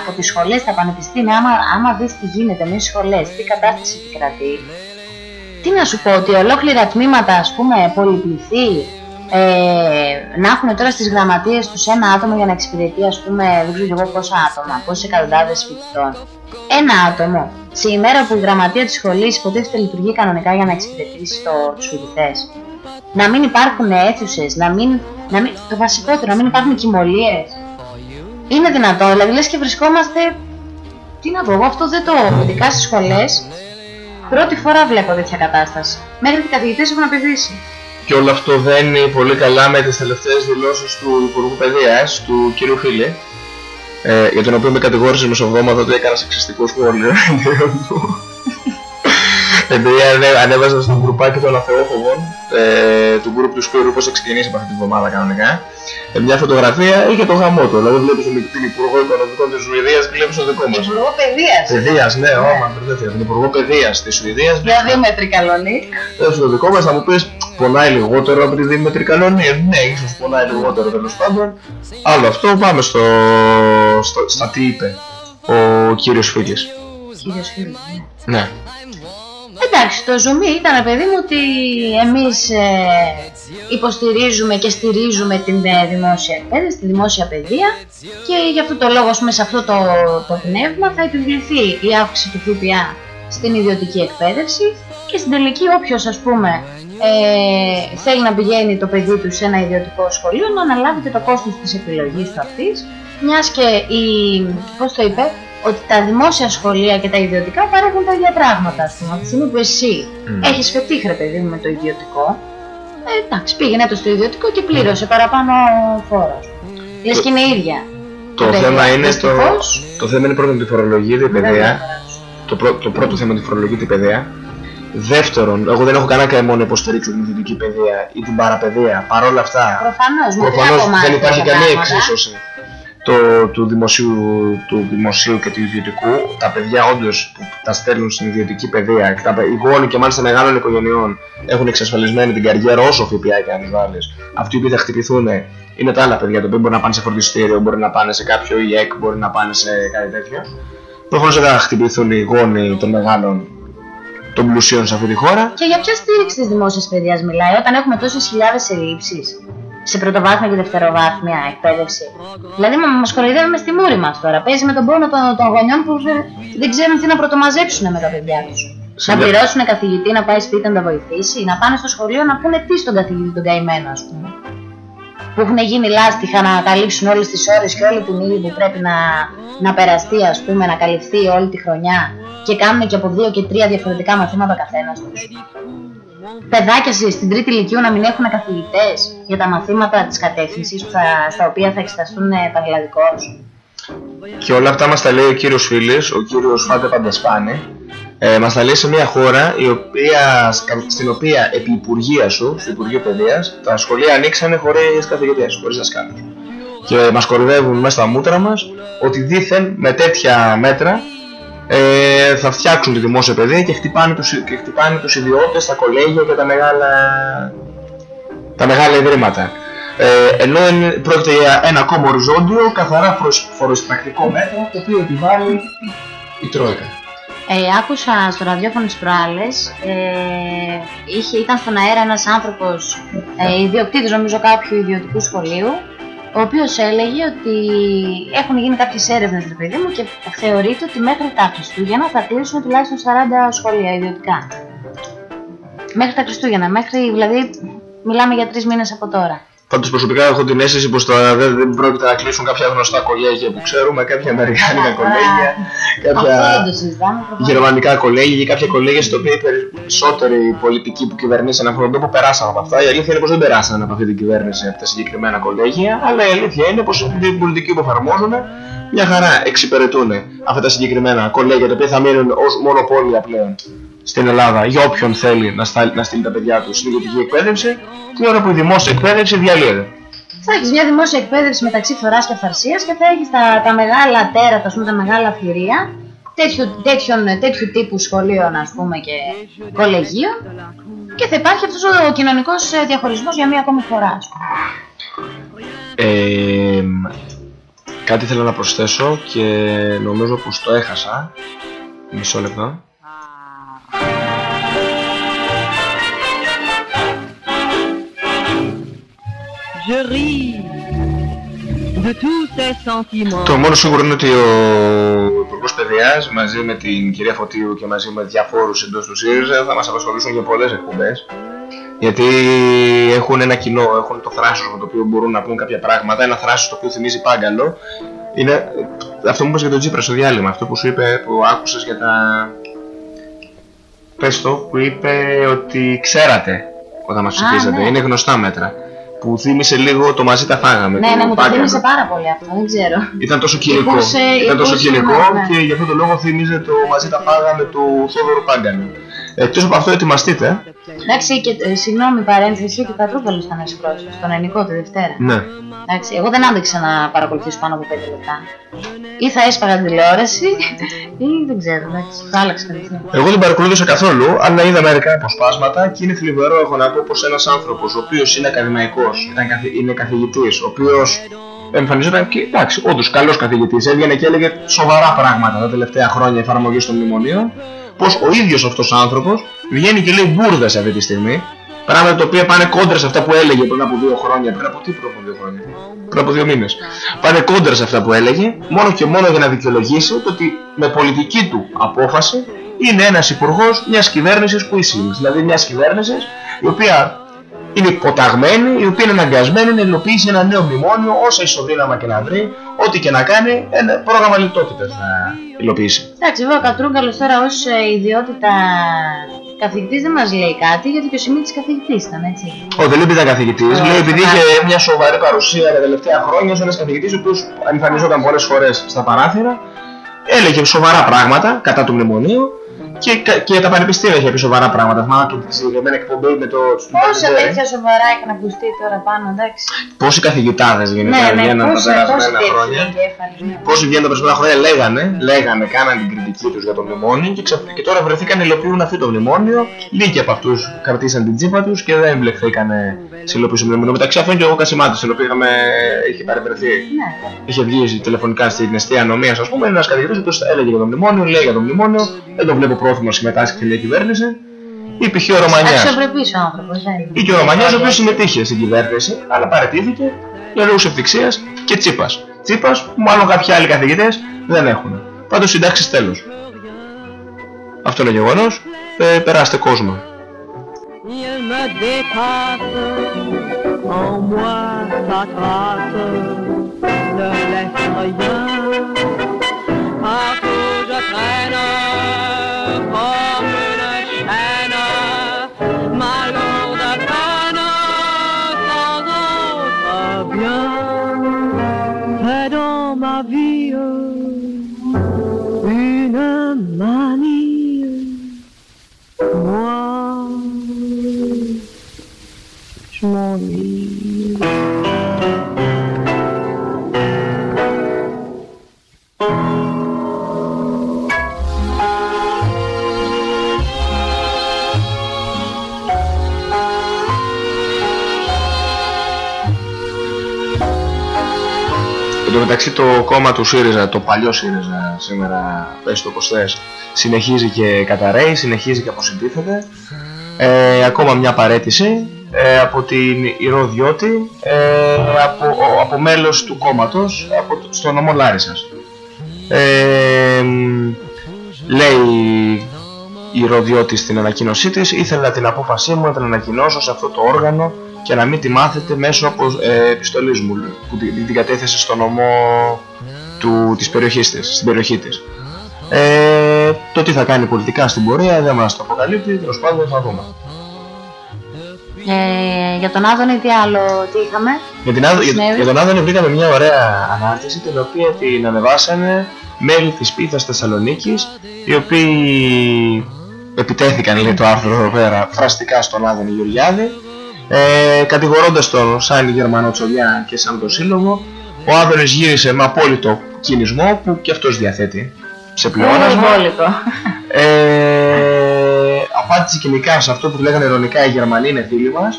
από τις σχολές, τα πανεπιστήμια, άμα, άμα δεις τι γίνεται μέσα στις σχολές, τι κατάσταση επικρατεί, τι να σου πω, ότι ολόκληρα τμήματα, ας πούμε, πολυπληθεί, ε, να έχουν τώρα στις γραμματείες τους ένα άτομο για να εξυπηρετεί, ας πούμε, δεν ξέρω εγώ πόσα άτομα, πόσες εκατοντάδες φοιτητών. Ένα άτομο, σε ημέρα που η γραμματεία της σχολής υποτίθεται λειτουργεί κανονικά για να εξυπηρετήσει το, τους φοιτητές. Να μην υπάρχουν αίθουσες, να μην, να μην, το βασικότερο, να μην υπάρχουν κοιμωλίες. Είναι δυνατό, δηλαδή λες και βρισκόμαστε, τι να πω εγώ, αυτό δεν το, ειδικά στις σχολές, πρώτη φορά βλέπω τέτοια κατάσταση. Μέχρι και οι καθηγητές έχουν απαιτήσει. Και όλο αυτό βαίνει πολύ καλά με τις τελευταίες δηλώσεις του Υπουργού Παιδείας, του κ. Φίλη, ε, για τον οποίο με κατηγόρησε μεσοβδόματα ότι έκανα σεξιστικό σχόλιο εναντίον του. Επειδή ανε- ανέβαζα στο γκρουπάκι των αθεόφοβων ε, του γκρουπ του Σπύρου πώς θα ξεκινήσει από αυτή την εβδομάδα κανονικά ε, μια φωτογραφία είχε το γαμό του, δηλαδή βλέπεις τον την Υπουργό Οικονομικών της Σουηδίας βλέπεις το δικό μας. Υπουργό Παιδείας. Παιδείας, ναι, όμα, μπερδεύτηκα. Την Υπουργό Παιδείας της Σουηδίας Δηλαδή με τρικαλονί. ε, στο δικό μας θα μου πεις πονάει λιγότερο από τη Δήμητρη Καλονή. Ε, Ναι, ίσως πονάει λιγότερο τέλος πάντων. Άλλο αυτό, πάμε στο, στο, στα τι είπε ο κύριος Φίλης. Κύριος Φίλος, ναι. Ναι. Εντάξει, το ζουμί ήταν παιδί μου ότι εμείς ε, υποστηρίζουμε και στηρίζουμε την ε, δημόσια εκπαίδευση, τη δημόσια παιδεία και γι' αυτό το λόγο, ας πούμε, σε αυτό το, το πνεύμα θα επιβληθεί η αύξηση του ΦΠΑ στην ιδιωτική εκπαίδευση και στην τελική όποιος ας πούμε ε, θέλει να πηγαίνει το παιδί του σε ένα ιδιωτικό σχολείο να αναλάβει και το κόστος της επιλογής του αυτής μιας και η, πώς το είπε, ότι τα δημόσια σχολεία και τα ιδιωτικά παρέχουν τα ίδια πράγματα. Ας πούμε. Από τη στιγμή που εσύ Μμμ. έχεις φετίχρε παιδί μου με το ιδιωτικό, ε, εντάξει, πήγαινε το στο ιδιωτικό και πλήρωσε παραπάνω φόρο. Λες και είναι ίδια. Το Παιδιά, θέμα είναι το, δυστυχώς, το θέμα είναι πρώτον τη φορολογία, την δεν παιδεία. θα Το, πρω- το πρώτο θέμα είναι τη φορολογία, την παιδεία. Δεύτερον, εγώ δεν έχω κανένα καημό να υποστηρίξω την ιδιωτική παιδεία ή την παραπαιδεία. Παρ' όλα αυτά, Προφανώς, με Προφανώς τρία δεν υπάρχει κομμάτια καμία πράγματα. εξίσωση το, του, δημοσίου, του δημοσίου και του ιδιωτικού. Τα παιδιά όντως που τα στέλνουν στην ιδιωτική παιδεία, και τα, παι- οι γόνοι και μάλιστα μεγάλων οικογενειών έχουν εξασφαλισμένη την καριέρα όσο ΦΠΑ και αν τους βάλεις. Αυτοί οι οποίοι θα χτυπηθούν είναι τα άλλα παιδιά, τα οποία μπορεί να πάνε σε φροντιστήριο, μπορεί να πάνε σε κάποιο ΙΕΚ, μπορεί να πάνε σε κάτι τέτοιο. Προφανώς δεν θα χτυπηθούν οι γόνοι των μεγάλων των πλουσίων σε αυτή τη χώρα. Και για ποια στήριξη της δημόσιας παιδείας μιλάει, όταν έχουμε τόσες χιλιάδες ελλείψεις σε πρωτοβάθμια και δευτεροβάθμια εκπαίδευση; Δηλαδή, μα μας κοροϊδεύουμε στη μούρη μας τώρα. Παίζει με τον πόνο των, των γονιών που δεν, δεν ξέρουν τι να πρωτομαζέψουν με τα παιδιά τους. Σε Να μια- πληρώσουν καθηγητή να πάει σπίτι να τα βοηθήσει, να πάνε στο σχολείο να πούνε τι στον καθηγητή τον καημένο, ας πούμε. Που έχουν γίνει λάστιχα να καλύψουν όλες τις ώρες και όλη την ύλη που πρέπει να, να περαστεί, ας πούμε, να καλυφθεί όλη τη χρονιά και κάνουν και από δύο και τρία διαφορετικά μαθήματα καθένας τους. Παιδάκια στη- στην τρίτη ηλικίου να μην έχουν καθηγητές για τα μαθήματα της κατεύθυνσης στα οποία θα εξεταστούν πανελλαδικώ. Και όλα αυτά μας τα λέει ο κύριος Φίλης, ο κύριος Φάντε Παντασπάνη. Ε, μας τα λέει σε μια χώρα η οποία, στην οποία επί Υπουργεία σου, στο Υπουργείο Παιδείας, τα σχολεία ανοίξανε χωρίς καθηγητές, χωρίς δασκάλους. Και μας κορυδεύουν μέσα στα μούτρα μας ότι δήθεν με τέτοια μέτρα ε, θα φτιάξουν τη δημόσια παιδεία και χτυπάνε τους, και χτυπάνε τους ιδιώτες, τα κολέγια και τα μεγάλα, τα μεγάλα ιδρύματα. Ε, ενώ είναι- πρόκειται για ένα ακόμα οριζόντιο, καθαρά φοροσ- φοροεισπρακτικό μέτρο το οποίο επιβάλλει η Τρόικα. Ε, άκουσα στο ραδιόφωνο τις προάλλες, ε, είχε, ήταν στον αέρα ένας άνθρωπος, ε, ιδιοκτήτης νομίζω κάποιου ιδιωτικού σχολείου, ο οποίος έλεγε ότι έχουν γίνει κάποιες έρευνες, ρε παιδί μου, και θεωρείται ότι μέχρι τα Χριστούγεννα θα κλείσουν τουλάχιστον 40 σχολεία ιδιωτικά. Μέχρι τα Χριστούγεννα, μέχρι, δηλαδή, μιλάμε για τρεις μήνες από τώρα. Πάντως προσωπικά έχω την αίσθηση πως τώρα δεν, δεν πρόκειται να κλείσουν κάποια γνωστά κολέγια που ξέρουμε, κάποια αμερικάνικα κολέγια, κάποια γερμανικά κολέγια και κάποια κολέγια στο οποίο οι περισσότεροι πολιτικοί που κυβερνήσαν αυτόν τον τόπο περάσαν από αυτά. Η αλήθεια είναι πως δεν περάσαν από αυτή την κυβέρνηση από τα συγκεκριμένα κολέγια, αλλά η αλήθεια είναι πως οι πολιτικοί που εφαρμόζουν μια χαρά εξυπηρετούν αυτά τα συγκεκριμένα κολέγια τα οποία θα μείνουν ως μονοπόλια πλέον στην Ελλάδα για όποιον θέλει να, στάλει, να στείλει τα παιδιά του στην ιδιωτική εκπαίδευση, την ώρα που η δημόσια εκπαίδευση διαλύεται. Θα έχεις μια δημόσια εκπαίδευση μεταξύ φθοράς και φαρσίας και θα έχεις τα, τα μεγάλα τέρατα, πούμε, τα μεγάλα αφηρία τέτοιου, τέτοιων, τέτοιου τύπου σχολείων ας πούμε και κολεγίων και θα υπάρχει αυτός ο κοινωνικός διαχωρισμός για μία ακόμη φορά. Ας πούμε. Ε, κάτι θέλω να προσθέσω και νομίζω πως το έχασα. Μισό λεπτό. Το μόνο σίγουρο είναι ότι ο Υπουργός Παιδείας μαζί με την κυρία Φωτίου και μαζί με διαφόρους εντός του ΣΥΡΙΖΑ θα μας απασχολήσουν για πολλές εκπομπές. Γιατί έχουν ένα κοινό, έχουν το θράσος με το οποίο μπορούν να πούν κάποια πράγματα, ένα θράσος το οποίο θυμίζει πάγκαλο. Είναι αυτό που είπες για τον Τζίπρα στο διάλειμμα, αυτό που σου είπε, που άκουσες για τα. Πες το, που είπε ότι ξέρατε όταν μας ψηφίζατε. ναι. Είναι γνωστά μέτρα που θύμισε λίγο το μαζί τα φάγαμε. Ναι, το ναι, μου το Πάγκαλο. θύμισε πάρα πολύ αυτό, δεν ξέρω. Ήταν τόσο κοινικό. Υπούσε- Ήταν τόσο υπούσε, κοινικό ναι, ναι. και γι' αυτό το λόγο θύμιζε το μαζί τα φάγαμε του Θόδωρου Πάγκαλου. Εκτός από αυτό ετοιμαστείτε. Εντάξει, και, ε, συγγνώμη παρένθεση, και ο Κατρούγκαλος ήταν εξπρόσωπος, στον Ενικό τη Δευτέρα. Ναι. Εντάξει, εγώ δεν άντεξα να παρακολουθήσω πάνω από 5 λεπτά. Ή θα έσπαγα την τηλεόραση, ή δεν ξέρω, εντάξει, θα άλλαξα κατευθείαν. Εγώ δεν παρακολούθησα καθόλου, αλλά είδα μερικά αποσπάσματα και είναι θλιβερό έχω να πω πως ένας άνθρωπος ο οποίος είναι ακαδημαϊκός, ήταν, καθη- είναι καθηγητής, ο οποίος εμφανιζόταν και εντάξει, όντως καλός καθηγητής, έβγαινε και έλεγε σοβαρά πράγματα τα τελευταία χρόνια εφαρμογής των μνημονίων, πως ο ίδιος αυτός άνθρωπος βγαίνει και λέει μπουρδες αυτή τη στιγμή, πράγματα τα οποία πάνε κόντρα σε αυτά που έλεγε πριν από δύο χρόνια, πριν από τι πριν από δύο χρόνια, πριν από δύο μήνες. Πάνε κόντρα σε αυτά που έλεγε, μόνο και μόνο για να δικαιολογήσει το ότι με πολιτική του απόφαση είναι ένας υπουργός μιας κυβέρνησης που ισχύει. Δηλαδή μιας κυβέρνησης η οποία είναι υποταγμένη, η οποία είναι αναγκασμένη να υλοποιήσει ένα νέο μνημόνιο, όσα ισοδύναμα και να βρει, ό,τι και να κάνει, ένα πρόγραμμα λιτότητας να υλοποιήσει. Εντάξει, βέβαια ο Κατρούγκαλος τώρα ως ε, ιδιότητα καθηγητής δεν μας λέει κάτι, γιατί και ο Σιμίτης καθηγητής ήταν, έτσι. Ο δεν λέει επειδή ήταν καθηγητής, Ε, λέει επειδή καλά. είχε μια σοβαρή παρουσία τα τελευταία χρόνια ως ένας καθηγητής ο οποίος εμφανιζόταν πολλές φορές στα παράθυρα, έλεγε σοβαρά πράγματα κατά του μνημονίου και, και τα πανεπιστήμια είχε πει σοβαρά πράγματα. Θυμάμαι και τη συγκεκριμένη εκπομπή με το. Πόσα τέτοια σοβαρά είχαν ακουστεί τώρα πάνω, εντάξει. Πόσοι καθηγητάδες γενικά Ναι, ναι, βγαίναν τα πόσα, περασμένα πόσα τέτοια χρόνια. εγκέφαλοι. ναι. Πόσοι βγαίνουν τα περασμένα χρόνια λέγανε, λέγανε, κάναν την κριτική τους για το μνημόνιο και, ξαφ- και τώρα βρεθήκαν να υλοποιούν αυτό το μνημόνιο. Λίγοι από αυτούς κρατήσαν την τσίπα τους και δεν εμπλεχθήκαν σε υλοποίηση του μνημονίου. Μεταξύ αυτών και ο Κασιμάτης, τον οποίο είχαμε, είχε παρευρεθεί. Ναι. Είχε βγει τηλεφωνικά στην αιστεία νομία, ας πούμε, ένας καθηγητής ο οποίος έλεγε για το μνημόνιο, λέει για το μνημόνιο, δεν το βλέπω πρόθυμος να συμμετάσχει στη νέα κυβέρνηση. Ή π.χ. ο Ρωμανιάς. Αξιοπρεπής ο άνθρωπος, δεν είναι. Ή και ο Ρωμανιάς, ο οποίος συμμετείχε στην κυβέρνηση, αλλά παραιτήθηκε για λόγους ευτυχίας και τσίπας. Τσίπας που μάλλον κάποιοι άλλοι καθηγητές δεν έχουν. Πάντως συντάξεις τέλος. Αυτό είναι γεγονός. Ε, περάστε κόσμο. Il me dépasse, en moi sa trace ne laisse rien. Εν τω τω μεταξύ το κόμμα του ΣΥΡΙΖΑ, το παλιό ΣΥΡΙΖΑ σήμερα, πες το όπως θες, συνεχίζει και καταραίει, συνεχίζει και αποσυντήθεται. Ε, ακόμα μια παρέτηση ε, από την Ηρώδιώτη, ε, από, ο- από μέλος του κόμματος, από, το- στο νομό Λάρισας. Ε, μ, λέει η Ηρωδιώτη στην ανακοίνωσή της, ήθελα την απόφασή μου να την ανακοινώσω σε αυτό το όργανο και να μην τη μάθετε μέσω από ε, επιστολής μου που την, την κατέθεσε στο νομό του, της περιοχής της, στην περιοχή της. Ε, το τι θα κάνει πολιτικά στην πορεία δεν μας το αποκαλύπτει, τέλος πάντων θα δούμε. Ε, για τον Άδωνη τι άλλο, τι είχαμε; Για, την, Άδο- για, Συνέβη. για τον Άδωνη βρήκαμε μια ωραία ανάρτηση την οποία την ανεβάσανε μέλη της Πίθας Θεσσαλονίκης οι οποίοι επιτέθηκαν λέει το άρθρο εδώ πέρα φραστικά στον Άδωνη Γεωργιάδη ε, κατηγορώντας τον σαν Γερμανοτσολιά και σαν τον σύλλογο ο Άδωνης γύρισε με απόλυτο κινησμό που και αυτός διαθέτει σε πλεόνασμα Βόλικο. ε, απάντησε κοινικά σε αυτό που λέγανε ειρωνικά οι Γερμανοί είναι φίλοι μας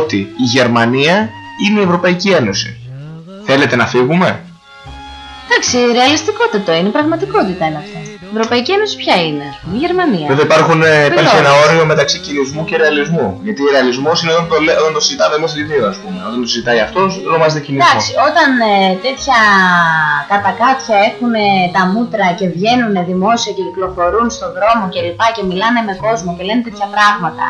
ότι η Γερμανία είναι η Ευρωπαϊκή Ένωση. Θέλετε να φύγουμε; Εντάξει, ρεαλιστικότητα είναι, πραγματικότητα είναι αυτό. Η Ευρωπαϊκή Ένωση ποια είναι, α πούμε, η Γερμανία. Βέβαια υπάρχουν, ε, υπάρχει Βεβαίως. ένα όριο μεταξύ κινησμού και ρεαλισμού. Γιατί ο ρεαλισμός είναι όταν το, λέ- όταν το συζητάμε εμείς οι δύο, ας πούμε. Όταν το συζητάει αυτός, ονομάζεται κινησμός. Εντάξει, όταν ε, τέτοια κατακάτια έχουν ε, τα μούτρα και βγαίνουν δημόσια και κυκλοφορούν στον δρόμο και λοιπά και μιλάνε με κόσμο και λένε τέτοια πράγματα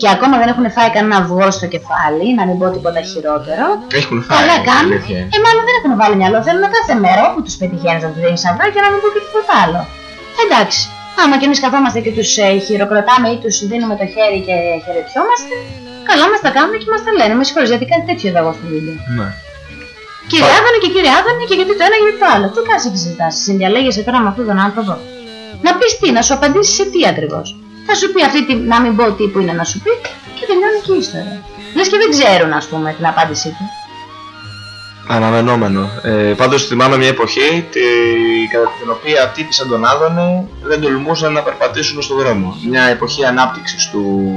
και ακόμα δεν έχουν φάει κανένα αυγό στο κεφάλι, να μην πω τίποτα χειρότερο. Έχουν φάει. Καλά κάνουν. αλήθεια είναι. Ε, μάλλον δεν έχουν βάλει μυαλό. Θέλουν κάθε μέρα όπου τους πετυχαίνεις να τους δίνεις αυγά και να μην πω και τίποτα άλλο. Εντάξει. Άμα κι εμείς καθόμαστε και τους ε, χειροκροτάμε ή τους δίνουμε το χέρι και χαιρετιόμαστε, καλά μας τα κάνουν και μας τα λένε. Με συγχωρείτε γιατί κάτι τέτοιο είδα εγώ στο βίντεο. Ναι. Κύριε Άδωνη και κύριε Άδωνη και γιατί το ένα γιατί το άλλο. Τι κάνει και συζητά, συνδιαλέγεσαι τώρα με αυτόν τον άνθρωπο. Να πεις τι, να σου απαντήσει σε τι ακριβώς. Θα σου πει αυτή τη, να μην πω τι που είναι να σου πει και τελειώνει και η ιστορία. Λες και δεν ξέρουν, ας πούμε, την απάντησή του. Αναμενόμενο. Ε, πάντως θυμάμαι μια εποχή τη, κατά την οποία τύπησαν τον Άδωνη δεν τολμούσαν να περπατήσουν στον δρόμο. Μια εποχή ανάπτυξης του,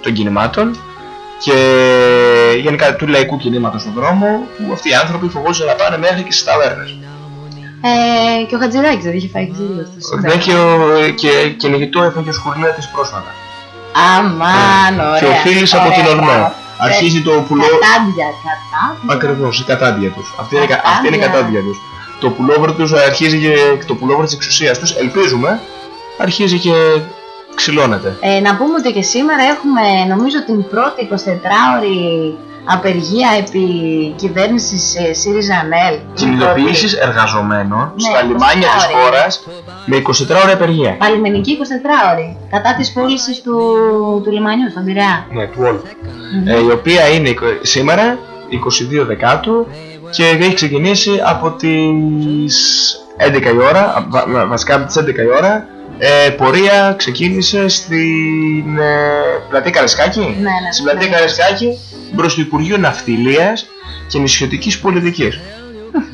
των κινημάτων και γενικά του λαϊκού κινήματος στον δρόμο που αυτοί οι άνθρωποι φοβόντουσαν να πάνε μέχρι και στις ταβέρνες. Ε, και ο Χατζηδάκης δεν είχε φάει ξύλο στο Ναι, και, ο, και κυνηγητό έφεγε ο Σκουρνέτης πρόσφατα. Αμάν, ωραία. και ο Φίλης από ωραία, την Ορμό. Μπράβο. Αρχίζει το πουλό... Κατάντια, κατάντια. Ακριβώς, η κατάντια τους. Αυτή είναι, η κα- αυτή είναι η Κατάντια. κατάντια τους. Το πουλόβερ τους αρχίζει και το πουλόβερ της εξουσίας τους, ελπίζουμε, αρχίζει και ξυλώνεται. Ε, να πούμε ότι και σήμερα έχουμε νομίζω την πρώτη 24ωρη απεργία επί κυβέρνησης ε, ΣΥΡΙΖΑ ΑΝΕΛ. Κινητοποιήσεις εργαζομένων Ναι, στα λιμάνια της 24 χώρας με 24 ώρα απεργία. Παλιμενική 24ωρη κατά της πώλησης του, του λιμανιού στον Πειραιά. Ναι, του όλου. Ε, η οποία είναι εικο- σήμερα 22 Δεκάτου και έχει ξεκινήσει από τις 11 η ώρα, βα- βα- βασικά από τις 11 η ώρα, ε, πορεία ξεκίνησε στην ε, πλατεία Καρεσκάκη. Ναι, ναι, στην πλατεία ναι. Καρεσκάκη μπρος του Υπουργείου Ναυτιλίας και Νησιωτικής Πολιτικής.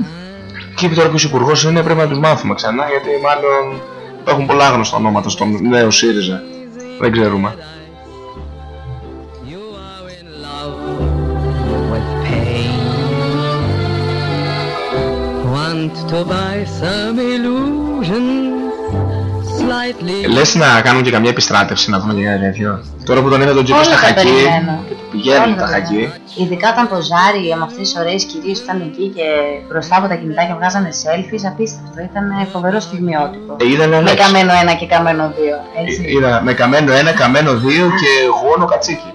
και είπε τώρα ποιος υπουργός είναι πρέπει να τους μάθουμε ξανά γιατί μάλλον υπάρχουν πολλά γνωστά ονόματα στον νέο ΣΥΡΙΖΑ. Δεν ξέρουμε. Want to buy some illusions, slightly. Λες να κάνουμε και καμία επιστράτευση να δούμε και κάτι τέτοιο. Τώρα που τον είδα τον Τζίπρο Όλα στα τα χακί περιμένω. και του πηγαίνουν Όλα τα τα χακί. Ειδικά όταν ποζάρει με αυτές τις ωραίες κυρίες που ήταν εκεί και μπροστά από τα κινητά και βγάζανε selfies, απίστευτο. Ήταν φοβερό στιγμιότυπο. Ε, είδανε με Αλέξη. καμένο ένα και καμένο δύο. Έτσι. Ε, Είδα με καμένο ένα, καμένο δύο και γόνο κατσίκι.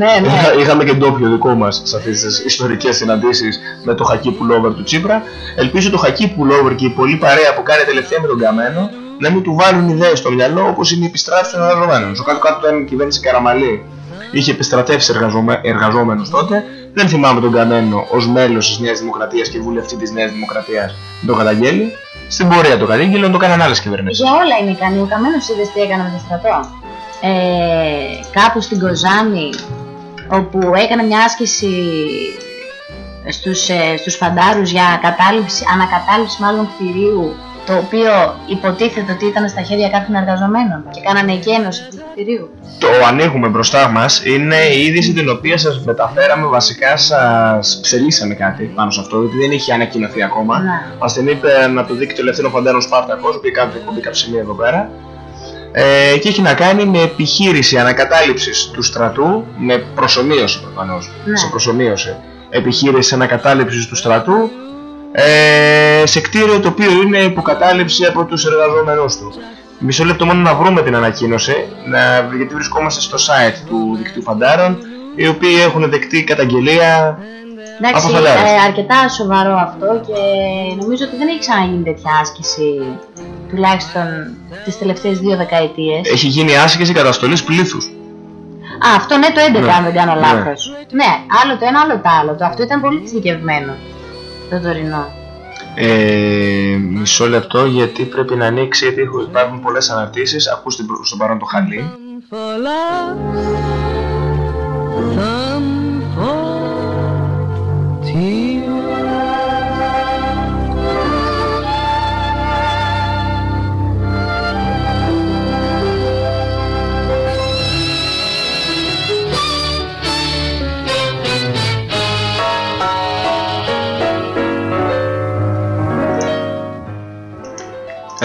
Ναι, ναι. Είχα- Είχαμε και ντόπιο δικό μας σε αυτές τις ιστορικές συναντήσεις με το χακί pullover του Τσίπρα. Ελπίζω το χακί pullover και η πολλή παρέα που κάνει τελευταία με τον Καμένο να μην του βάλουν ιδέες στο μυαλό όπως είναι η επιστράτευση των εργαζομένων. Στο κάτω-κάτω, όταν η κυβέρνηση Καραμαλή είχε επιστρατεύσει εργαζόμενους τότε, δεν θυμάμαι τον Καμένο ως μέλος της Νέας Δημοκρατίας και βουλευτή της Νέας Δημοκρατίας να το καταγγέλει. Στην πορεία το κατήγγειλε, να το κάναν άλλες κυβερνήσεις. Για όλα είναι ικανή. Ο Καμένος είδες τι έκανε με το στρατό. Ε, κάπου στην Κοζάνη, όπου έκανε μια άσκηση στους, ε, στους φαντάρους για κατάληψη, ανακατάληψη μάλλον κτηρίου το οποίο υποτίθεται ότι ήταν στα χέρια κάποιων εργαζομένων και κάνανε εκένωση του κτηρίου. Το ανοίγουμε μπροστά μας είναι η είδηση την οποία σας μεταφέραμε βασικά σας ψελίσαμε κάτι πάνω σε αυτό γιατί δεν είχε ανακοινωθεί ακόμα. Ναι. Μας την είπε να το δείξει το ελευθερό φαντάρο Σπάρτακος που κάνει εκπομπή κάποια σημεία εδώ πέρα. Ε, και έχει να κάνει με επιχείρηση ανακατάληψης του στρατού με προσωμείωση προφανώς, Ναι. σε προσωμείωση επιχείρηση ανακατάληψης του στρατού ε, σε κτίριο το οποίο είναι υποκατάληψη από τους εργαζόμενους του. Μισό λεπτό μόνο να βρούμε την ανακοίνωση, να, γιατί βρισκόμαστε στο site του δικτύου Φαντάρων, οι οποίοι έχουν δεκτεί καταγγελία Εντάξει, από φαντάρες. ε, αρκετά σοβαρό αυτό και νομίζω ότι δεν έχει ξαναγίνει τέτοια άσκηση τουλάχιστον τις τελευταίες δύο δεκαετίες. Έχει γίνει άσκηση καταστολής πλήθους. Α, αυτό ναι το 11 Ναι. αν δεν κάνω Ναι. λάθος. Ναι, άλλο το ένα, άλλο το άλλο. Το αυτό ήταν πολύ εξειδικευμένο. Το τωρινό. Ε, μισό λεπτό γιατί πρέπει να ανοίξει γιατί έχουν- υπάρχουν πολλές αναρτήσεις. Ακούστε προ- στο παρόν το χαλί.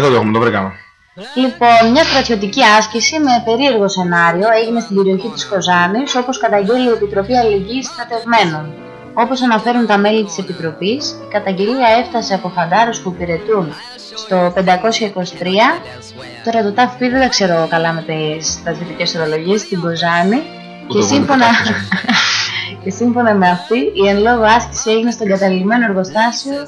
Εδώ το έχουμε, το βρήκαμε. Λοιπόν, μια στρατιωτική άσκηση με περίεργο σενάριο έγινε στην περιοχή της Κοζάνης, όπως καταγγέλει η Επιτροπή Αλληλεγγύης Στρατευμένων. Όπως αναφέρουν τα μέλη της Επιτροπής, η καταγγελία έφτασε από φαντάρους που υπηρετούν στο 523, τώρα το ΤΑΦΠ δεν ξέρω καλά με τις στρατιωτικές ορολογίες, στην Κοζάνη, και Ούτε εγώ σύμφωνα, δεν το και σύμφωνα με αυτή, η εν λόγω άσκηση έγινε στο εγκαταλειμμένο εργοστάσιο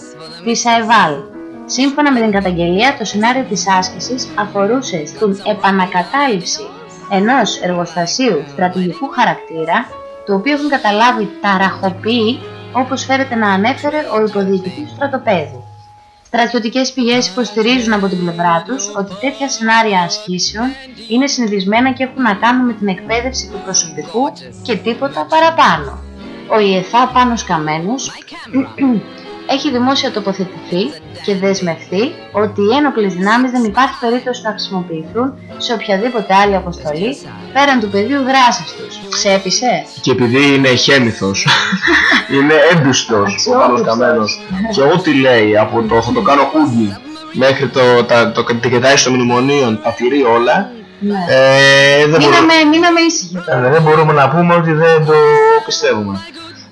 της ΑΕΒΑΛ. Σύμφωνα με την καταγγελία, το σενάριο της άσκησης αφορούσε στην επανακατάληψη ενός εργοστασίου στρατηγικού χαρακτήρα, το οποίο έχουν καταλάβει ταραχοποιεί, όπως φέρεται να ανέφερε ο υποδιοικητής του στρατοπέδου. Στρατιωτικές πηγές υποστηρίζουν από την πλευρά τους ότι τέτοια σενάρια ασκήσεων είναι συνηθισμένα και έχουν να κάνουν με την εκπαίδευση του προσωπικού και τίποτα παραπάνω. Ο ΙΕΘΑ Πάνος Καμένος έχει δημόσια τοποθετηθεί και δεσμευτεί ότι οι ένοπλες δυνάμεις δεν υπάρχει περίπτωση να χρησιμοποιηθούν σε οποιαδήποτε άλλη αποστολή πέραν του πεδίου δράσης τους. Ξέπισε; Και επειδή είναι χέμηθος, είναι έμπιστος ο Πάνος Καμένος και ό,τι λέει από το θα το κάνω χούγγι μέχρι το, τα, το, την κετάηση των μνημονίων τα τηρεί όλα Ναι. ε, δεν, μπορούμε, Μείναμε, μείναμε ήσυχοι. ε, δεν μπορούμε να πούμε ότι δεν το πιστεύουμε.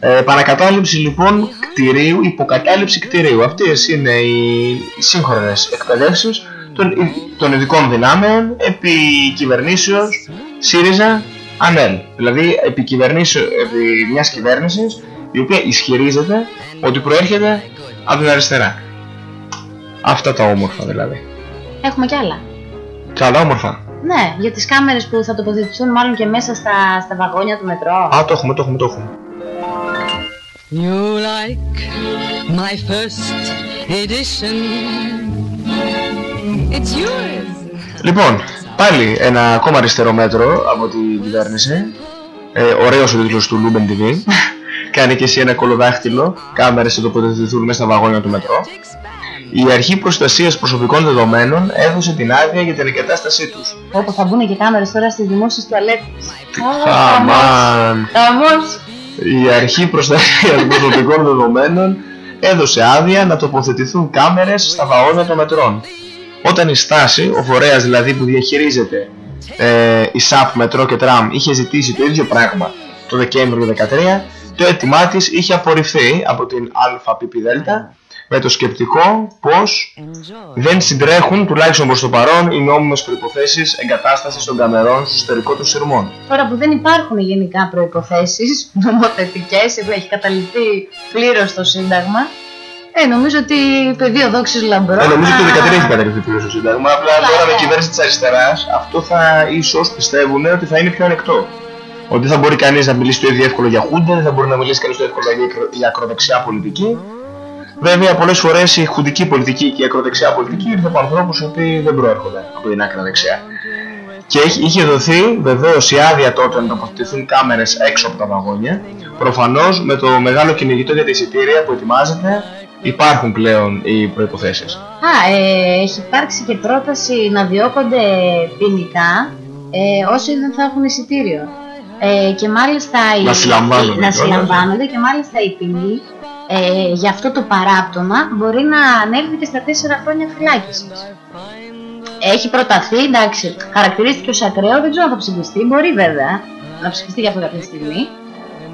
Ε, παρακατάληψη λοιπόν κτηρίου, υποκατάληψη κτηρίου. Αυτές είναι οι, οι σύγχρονες εκπαιδεύσεις των, των ειδικών δυνάμεων επί κυβερνήσεως ΣΥΡΙΖΑ ΑΝΕΛ. Δηλαδή επί, κυβερνήσεως, επί μιας κυβέρνησης η οποία ισχυρίζεται ότι προέρχεται από την αριστερά. Αυτά τα όμορφα δηλαδή. Έχουμε κι άλλα. Και άλλα όμορφα. Ναι, για τις κάμερες που θα τοποθετηθούν μάλλον και μέσα στα, στα βαγόνια του μετρό. Α, το έχουμε, το έχουμε, το έχουμε. You like my first edition. It's yours. Λοιπόν, πάλι ένα ακόμα αριστερό μέτρο από την κυβέρνηση. Ε, ωραίος ο τίτλος του Lumen TV. Κάνει και εσύ ένα κολοδάχτυλο. Κάμερες θα τοποθετηθούν μέσα στα βαγόνια του μετρό. Η Αρχή Προστασίας Προσωπικών Δεδομένων έδωσε την άδεια για την εγκατάστασή τους. Όπου θα μπουν και κάμερες τώρα στις δημόσιες τουαλέτες. Αμάν! Χαμός. Η Αρχή Προστασίας Προσωπικών Δεδομένων έδωσε άδεια να τοποθετηθούν κάμερες στα βαγόνια των μετρών. Όταν η στάση, ο φορέας δηλαδή που διαχειρίζεται ε, η ΣΑΠ, μετρό και τραμ είχε ζητήσει το ίδιο πράγμα το Δεκέμβριο του 2013, το αίτημά της είχε απορριφθεί από την ΑΠΠΔ με το σκεπτικό πως δεν συντρέχουν τουλάχιστον προς το παρόν οι νόμιμες προϋποθέσεις εγκατάστασης των καμερών στο εσωτερικό του σειρμών. Τώρα που δεν υπάρχουν γενικά προϋποθέσεις νομοθετικές, που έχει καταληφθεί πλήρως το Σύνταγμα, ε, νομίζω ότι πεδίο δόξης λαμπρό. Ε, νομίζω ότι το Α, 2013 έχει καταρριφθεί πλήρως το Σύνταγμα. Απλά Καλά, τώρα με ναι. κυβέρνηση της αριστεράς αυτό θα ίσως πιστεύουν ότι θα είναι πιο ανεκτό. Ότι δεν θα μπορεί κανείς να μιλήσει το ίδιο εύκολο για χούντα, δεν θα μπορεί να μιλήσει κανείς το εύκολο για, ακρο- για ακροδεξιά πολιτική. Βέβαια, πολλές φορές η χουντική πολιτική και η ακροδεξιά πολιτική ήρθε από ανθρώπους οι οποίοι δεν προέρχονται από την άκρα δεξιά. Και έχει- είχε δοθεί βεβαίως η άδεια τότε να τοποθετηθούν κάμερες έξω από τα βαγόνια. Προφανώς με το μεγάλο κυνηγητό για τα εισιτήρια που ετοιμάζεται υπάρχουν πλέον οι προϋποθέσεις. Α, ε, έχει υπάρξει και πρόταση να διώκονται ποινικά ε, όσοι δεν θα έχουν εισιτήριο. Ε, και μάλιστα οι- Να συλλαμβάνονται να κιόλας. συλλαμβάνονται και μάλιστα η ποινή ε, για αυτό το παράπτωμα μπορεί να ανέβει και στα 4 χρόνια φυλάκισης. Έχει προταθεί, εντάξει, χαρακτηρίστηκε ως ακραίο, δεν ξέρω αν θα ψηφιστεί, μπορεί βέβαια να ψηφιστεί για αυτό κάποια στιγμή,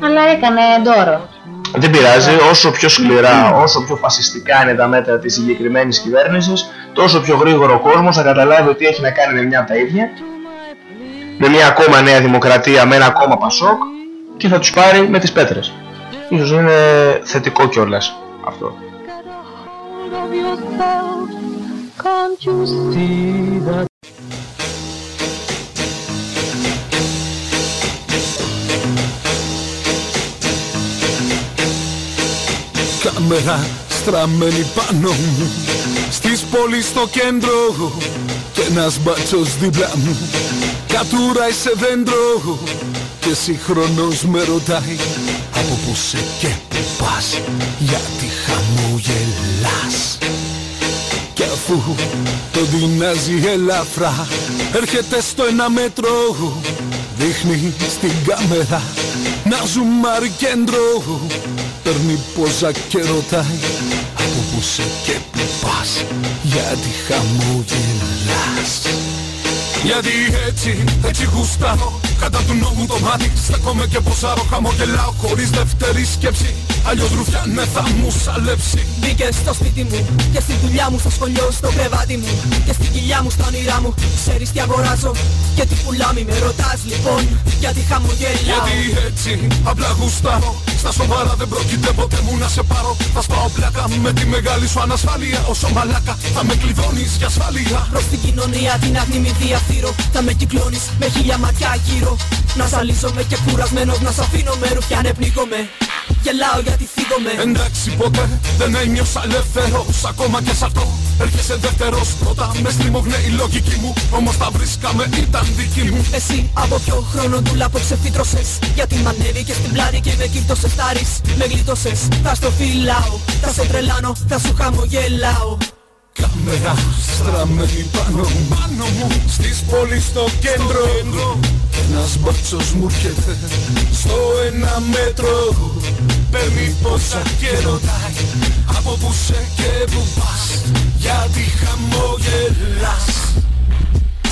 αλλά έκανε ντόρο. Δεν πειράζει, όσο πιο σκληρά, όσο πιο φασιστικά είναι τα μέτρα της συγκεκριμένης κυβέρνησης, τόσο πιο γρήγορο ο κόσμος θα καταλάβει ότι έχει να κάνει με μια από τα ίδια, με μια ακόμα νέα δημοκρατία, με ένα ακόμα πασόκ και θα τους πάρει με τις πέτρες. Ίσως είναι θετικό κιόλας αυτό. of yourself. Can't you see that? Κάμερα στραμμένη πάνω μου Στις πόλεις στο κέντρο Και ένας μπάτσος δίπλα μου Κατουράει σε δέντρο Και συγχρονώς με ρωτάει Από πού σε και που πας Γιατί χαμογελάς. Κι αφού το δεινάζει ελαφρά Έρχεται στο ένα μέτρο Δείχνει στην κάμερα Να ζουμάρει κέντρο Παίρνει πόζα και ρωτάει Από πού σε και που πας Γιατί χαμογελάς γιατί έτσι, έτσι γουστάρω Κατά του νόμου το μάτι. Στέκομαι και ποσάρω Χαμογελάω χωρίς δεύτερη σκέψη. Αλλιώς ρουφιάνε θα μου σαλέψει. Μπήκε στο σπίτι μου και στη δουλειά μου, στο σχολείο, στο κρεβάτι μου. Και στην κοιλιά μου, στα όνειρά μου. Ξέρεις τι αγοράζω. Και τι πουλάμι με ρωτάς λοιπόν γιατί χαμογελάω. Γιατί έτσι απλά γουστάρω. Στα σοβαρά δεν πρόκειται ποτέ μου να σε πάρω. Θα σπάω πλάκα με τη μεγάλη σου ανασφάλεια. Όσο μαλάκα θα με κλειδώνεις για ασφάλεια. Προς την κοινωνία την αγνή μη διαφθείρω Θα με κυκλώνεις με χίλια ματιά γύρω Να ζαλίζομαι και κουρασμένος να σ' αφήνω με ρουφιάνε πνίγομαι. Γελάω γιατί θίγομαι Εντάξει ποτέ δεν ένιωσα ελεύθερος Ακόμα και σ' αυτό. Έρχεσαι δεύτερος Πρώτα μες στριμωγνέ η λογική μου. Όμως τα βρίσκαμε ήταν δική μου. Εσύ από ποιο χρόνο του λάπο ξεφύτρωσες Γιατί μ' ανέβηκες στην πλάτη και με κύτωσες Τάρεις, με γλίτωσες, θα στο φυλάω. Θα σε τρελάνω, θα σου χαμογελάω Κάμερα στραμμένη πάνω, πάνω μου Στις πόλεις στο κέντρο. Ένας μπάτσος μου έρχεται στο ένα μέτρο. Παίρνει πόσα και ρωτάει Από που σε και που πας Γιατί χαμογελάς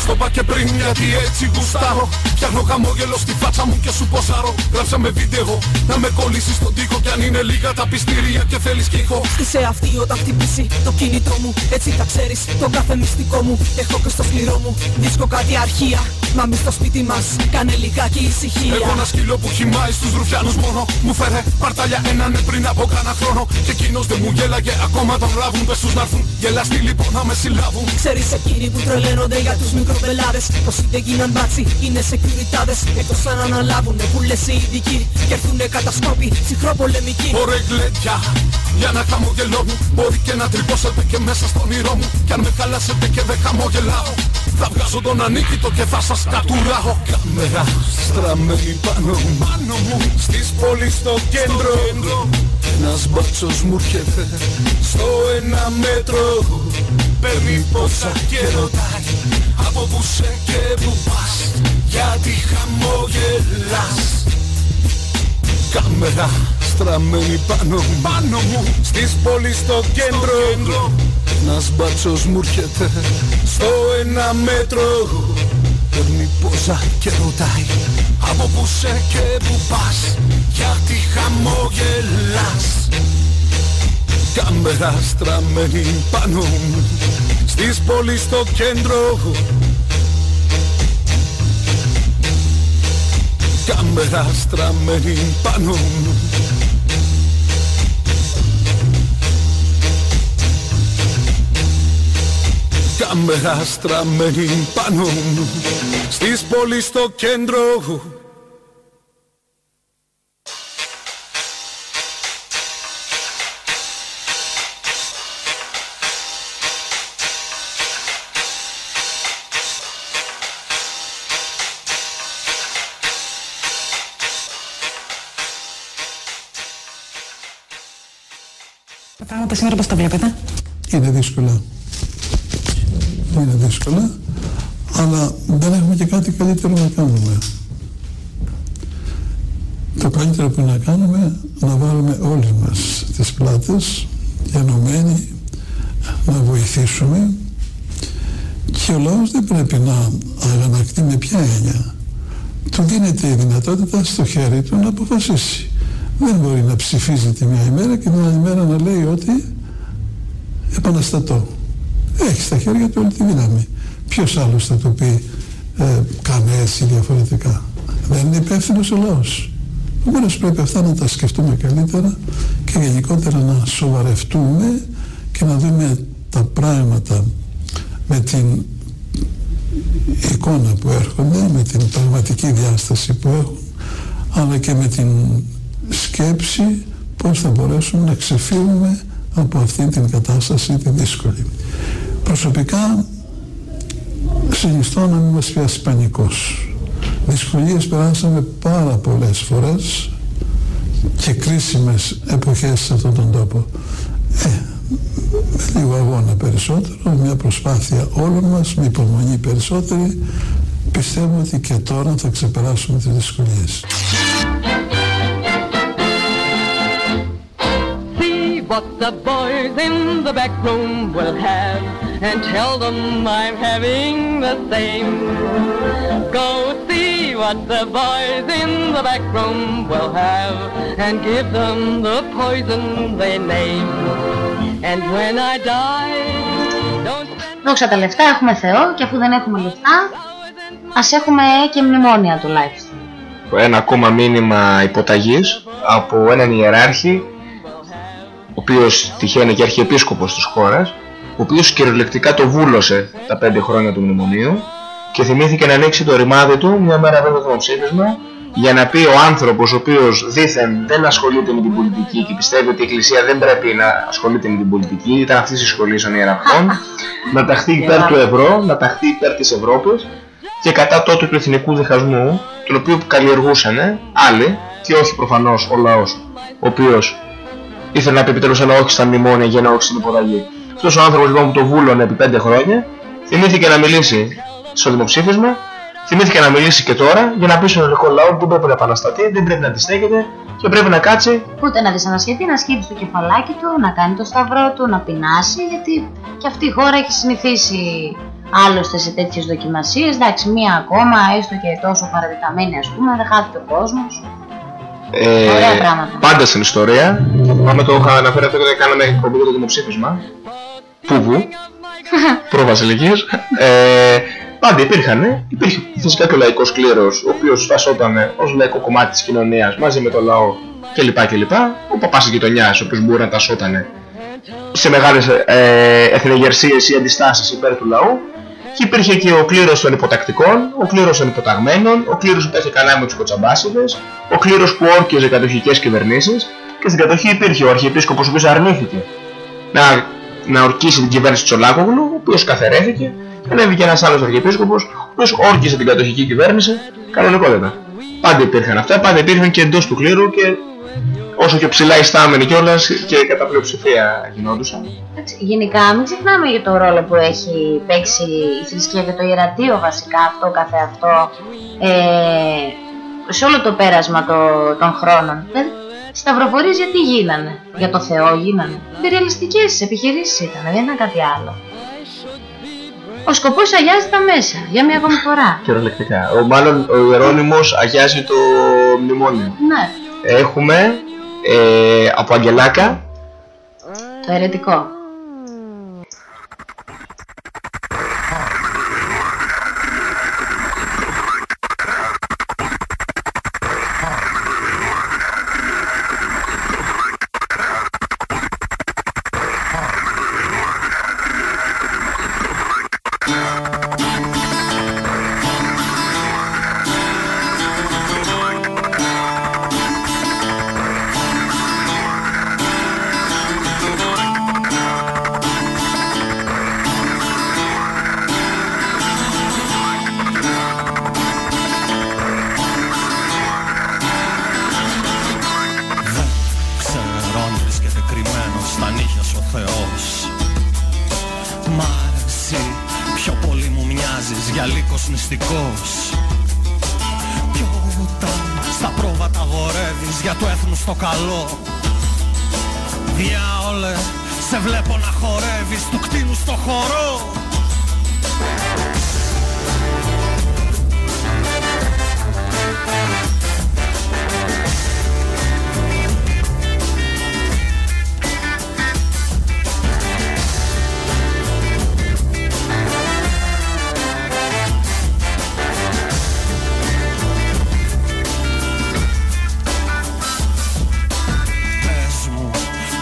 στο πα και πριν γιατί έτσι γουστάρω. Φτιάχνω χαμόγελο στη φάτσα μου και σου ποσάρω. Γράψα με βίντεο να με κολλήσεις στον τοίχο Κι αν είναι λίγα τα πιστήρια και θέλεις και ήχο Είσαι αυτή όταν χτυπήσει το κινητό μου Έτσι θα ξέρεις το κάθε μυστικό μου. Έχω και στο σκληρό μου δίσκο κάτι αρχεία. Μα μη στο σπίτι μας κάνε λιγάκι ησυχία. Έχω ένα σκύλο που χυμάει στους ρουφιάνους μόνο. Μου φέρε παρτάλια έναν πριν από κάνα χρόνο. Και εκείνος δεν μου γέλαγε ακόμα τον λάβουν Πες τους να έρθουν γελαστοί λοιπόν να με συλλάβουν. Ξέρεις εκείνοι που τρελαίνονται για τους μικροβελάδες Πως δεν γίναν μπάτσι, είναι σεκουριτάδες. Εκτός αν αναλάβουνε που λες οι ειδικοί Κι έρθουνε κατασκόποι, ψυχροπολεμικοί Ωραία γλέντια για να χαμογελώ μου Μπορεί και να τρυπώσετε και μέσα στο όνειρό μου. Κι αν με χαλάσετε και δεν χαμογελάω Θα βγάζω τον ανίκητο και θα σας κατουράω. Κάμερα στραμμένη πάνω, πάνω μου Στις πόλεις στο κέντρο. Ένας μπάτσος μου έρχεται στο ένα μέτρο. Παίρνει πόσα και ρωτάει Από που σε και που πας Γιατί χαμογελάς Κάμερα στραμμένη πάνω, πάνω μου Στις πόλεις στο κέντρο. Ένας μπάτσος μου έρχεται στο ένα μέτρο. Παίρνει πόσα και ρωτάει Από που σε και που πας Γιατί χαμογελάς Κάμερα στραμμένη πάνω μου Στις πόλεις στο κέντρο. Κάμερα στραμμένη πάνω μου. Κάμερα στραμμένη πάνω μου. Στις πόλεις στο κέντρο σήμερα πώς τα βλέπετε; Είναι δύσκολα. Είναι δύσκολα, αλλά δεν έχουμε και κάτι καλύτερο να κάνουμε. Το καλύτερο που να κάνουμε να βάλουμε όλοι μας τις πλάτες ενωμένοι να βοηθήσουμε και ο λαός δεν πρέπει να αγανακτεί με ποια έννοια. Του δίνεται η δυνατότητα στο χέρι του να αποφασίσει. Δεν μπορεί να ψηφίζει τη μια ημέρα και την άλλη μέρα να λέει ότι επαναστατώ. Έχει στα χέρια του όλη τη δύναμη. Ποιος άλλος θα του πει ε, κάνε έτσι διαφορετικά. Δεν είναι υπεύθυνο ο λαός. Επομένως πρέπει αυτά να τα σκεφτούμε καλύτερα και γενικότερα να σοβαρευτούμε και να δούμε τα πράγματα με την εικόνα που έρχονται, με την πραγματική διάσταση που έχουν, αλλά και με την σκέψη πώς θα μπορέσουμε να ξεφύγουμε από αυτή την κατάσταση τη δύσκολη. Προσωπικά συνιστώ να μην μας πιάσει πανικός. Δυσκολίες περάσαμε πάρα πολλές φορές και κρίσιμες εποχές σε αυτόν τον τόπο. Ε, με λίγο αγώνα περισσότερο, μια προσπάθεια όλων μας, με υπομονή περισσότερη, πιστεύω ότι και τώρα θα ξεπεράσουμε τις δυσκολίες. What the boys in the back room will have and tell them I'm having the same. Go see what the boys in the back room will have and give them the poison they name. And when I die, don't Δόξα τα λεφτά, έχουμε Θεό και αφού δεν έχουμε λεφτά, ας έχουμε και μνημόνια τουλάχιστον. Ένα ακόμα μήνυμα υποταγής από έναν ιεράρχη ο οποίος τυχαίνει και αρχιεπίσκοπος της χώρας ο οποίος κυριολεκτικά το βούλωσε τα πέντε χρόνια του μνημονίου και θυμήθηκε να ανοίξει το ρημάδι του μια μέρα πριν το δημοψήφισμα για να πει ο άνθρωπος ο οποίος δήθεν δεν ασχολείται με την πολιτική και πιστεύει ότι η Εκκλησία δεν πρέπει να ασχολείται με την πολιτική, ήταν αυτής η σχολή των ιεραρχών, να ταχθεί υπέρ του ευρώ, να ταχθεί υπέρ της Ευρώπης και κατά τότε του εθνικού διχασμού, τον οποίο καλλιεργούσαν άλλοι και όχι προφανώς ο λαός, ο οποίος ήθελε να πει επιτέλους ένα όχι στα μνημόνια για ένα όχι στην υποταγή. Αυτός ο άνθρωπος λοιπόν που το βούλωνε επί πέντε χρόνια, θυμήθηκε να μιλήσει στο δημοψήφισμα Θυμήθηκε να μιλήσει και τώρα για να πει στον ελληνικό λαό ότι δεν πρέπει να επαναστατεί, δεν πρέπει να αντιστέκεται και πρέπει να κάτσει. Ούτε να δυσανασχετεί, να σκύψει το κεφαλάκι του, να κάνει το σταυρό του, να πεινάσει, γιατί και αυτή η χώρα έχει συνηθίσει άλλωστε σε τέτοιες δοκιμασίες. Εντάξει, μία ακόμα, έστω και τόσο παραδικαμένη ας πούμε, δεν χάθηκε ο κόσμος. Ε, Ωραία πράγματα. Πάντα στην ιστορία. Πάμε το είχα αναφέρει αυτό και κάναμε εκπομπή για το δημοψήφισμα. Πούβου. Προβασιλικής. Ε, πάντα υπήρχαν. Υπήρχε φυσικά και ο λαϊκός κλήρος, ο οποίος φασόταν ως λαϊκό κομμάτι της κοινωνίας μαζί με το λαό κλπ. κλπ. Ο παπάς της γειτονιάς, ο οποίος μπορεί να τασόταν σε μεγάλες ε, εθνεγερσίες ή αντιστάσεις υπέρ του λαού. Και υπήρχε και ο κλήρος των υποτακτικών, ο κλήρος των υποταγμένων, ο κλήρος που είχε καλά με τους κοτσαμπάσιδες, ο κλήρος που όρκιζε κατοχικές κυβερνήσεις και στην κατοχή υπήρχε ο αρχιεπίσκοπος ο οποίος αρνήθηκε να, να ορκίσει την κυβέρνηση του Τσολάκογλου, ο οποίος καθαιρέθηκε και ανέβηκε ένας άλλος αρχιεπίσκοπος, ο οποίος όρκιζε την κατοχική κυβέρνηση κανονικότατα. Πάντα υπήρχαν αυτά, πάντα υπήρχαν και εντός του κλήρου και όσο και ψηλά ιστάμενοι κιόλας και κατά πλειοψηφία γινόντουσαν. Εντάξει, Γενικά μην ξεχνάμε για το ρόλο που έχει παίξει η θρησκεία και το ιερατείο βασικά αυτό καθε αυτό ε, σε όλο το πέρασμα το, των χρόνων. Δηλαδή, σταυροφορίες γιατί γίνανε, για το Θεό γίνανε. Περιελιστικές επιχειρήσεις ήταν, δεν ήταν κάτι άλλο. Ο σκοπός αγιάζει τα μέσα, για μια ακόμη φορά. Κυριολεκτικά. Ο, μάλλον ο Ιερώνυμος αγιάζει το μνημόνιο. Ναι, Έχουμε ε, από Αγγελάκα το αιρετικό.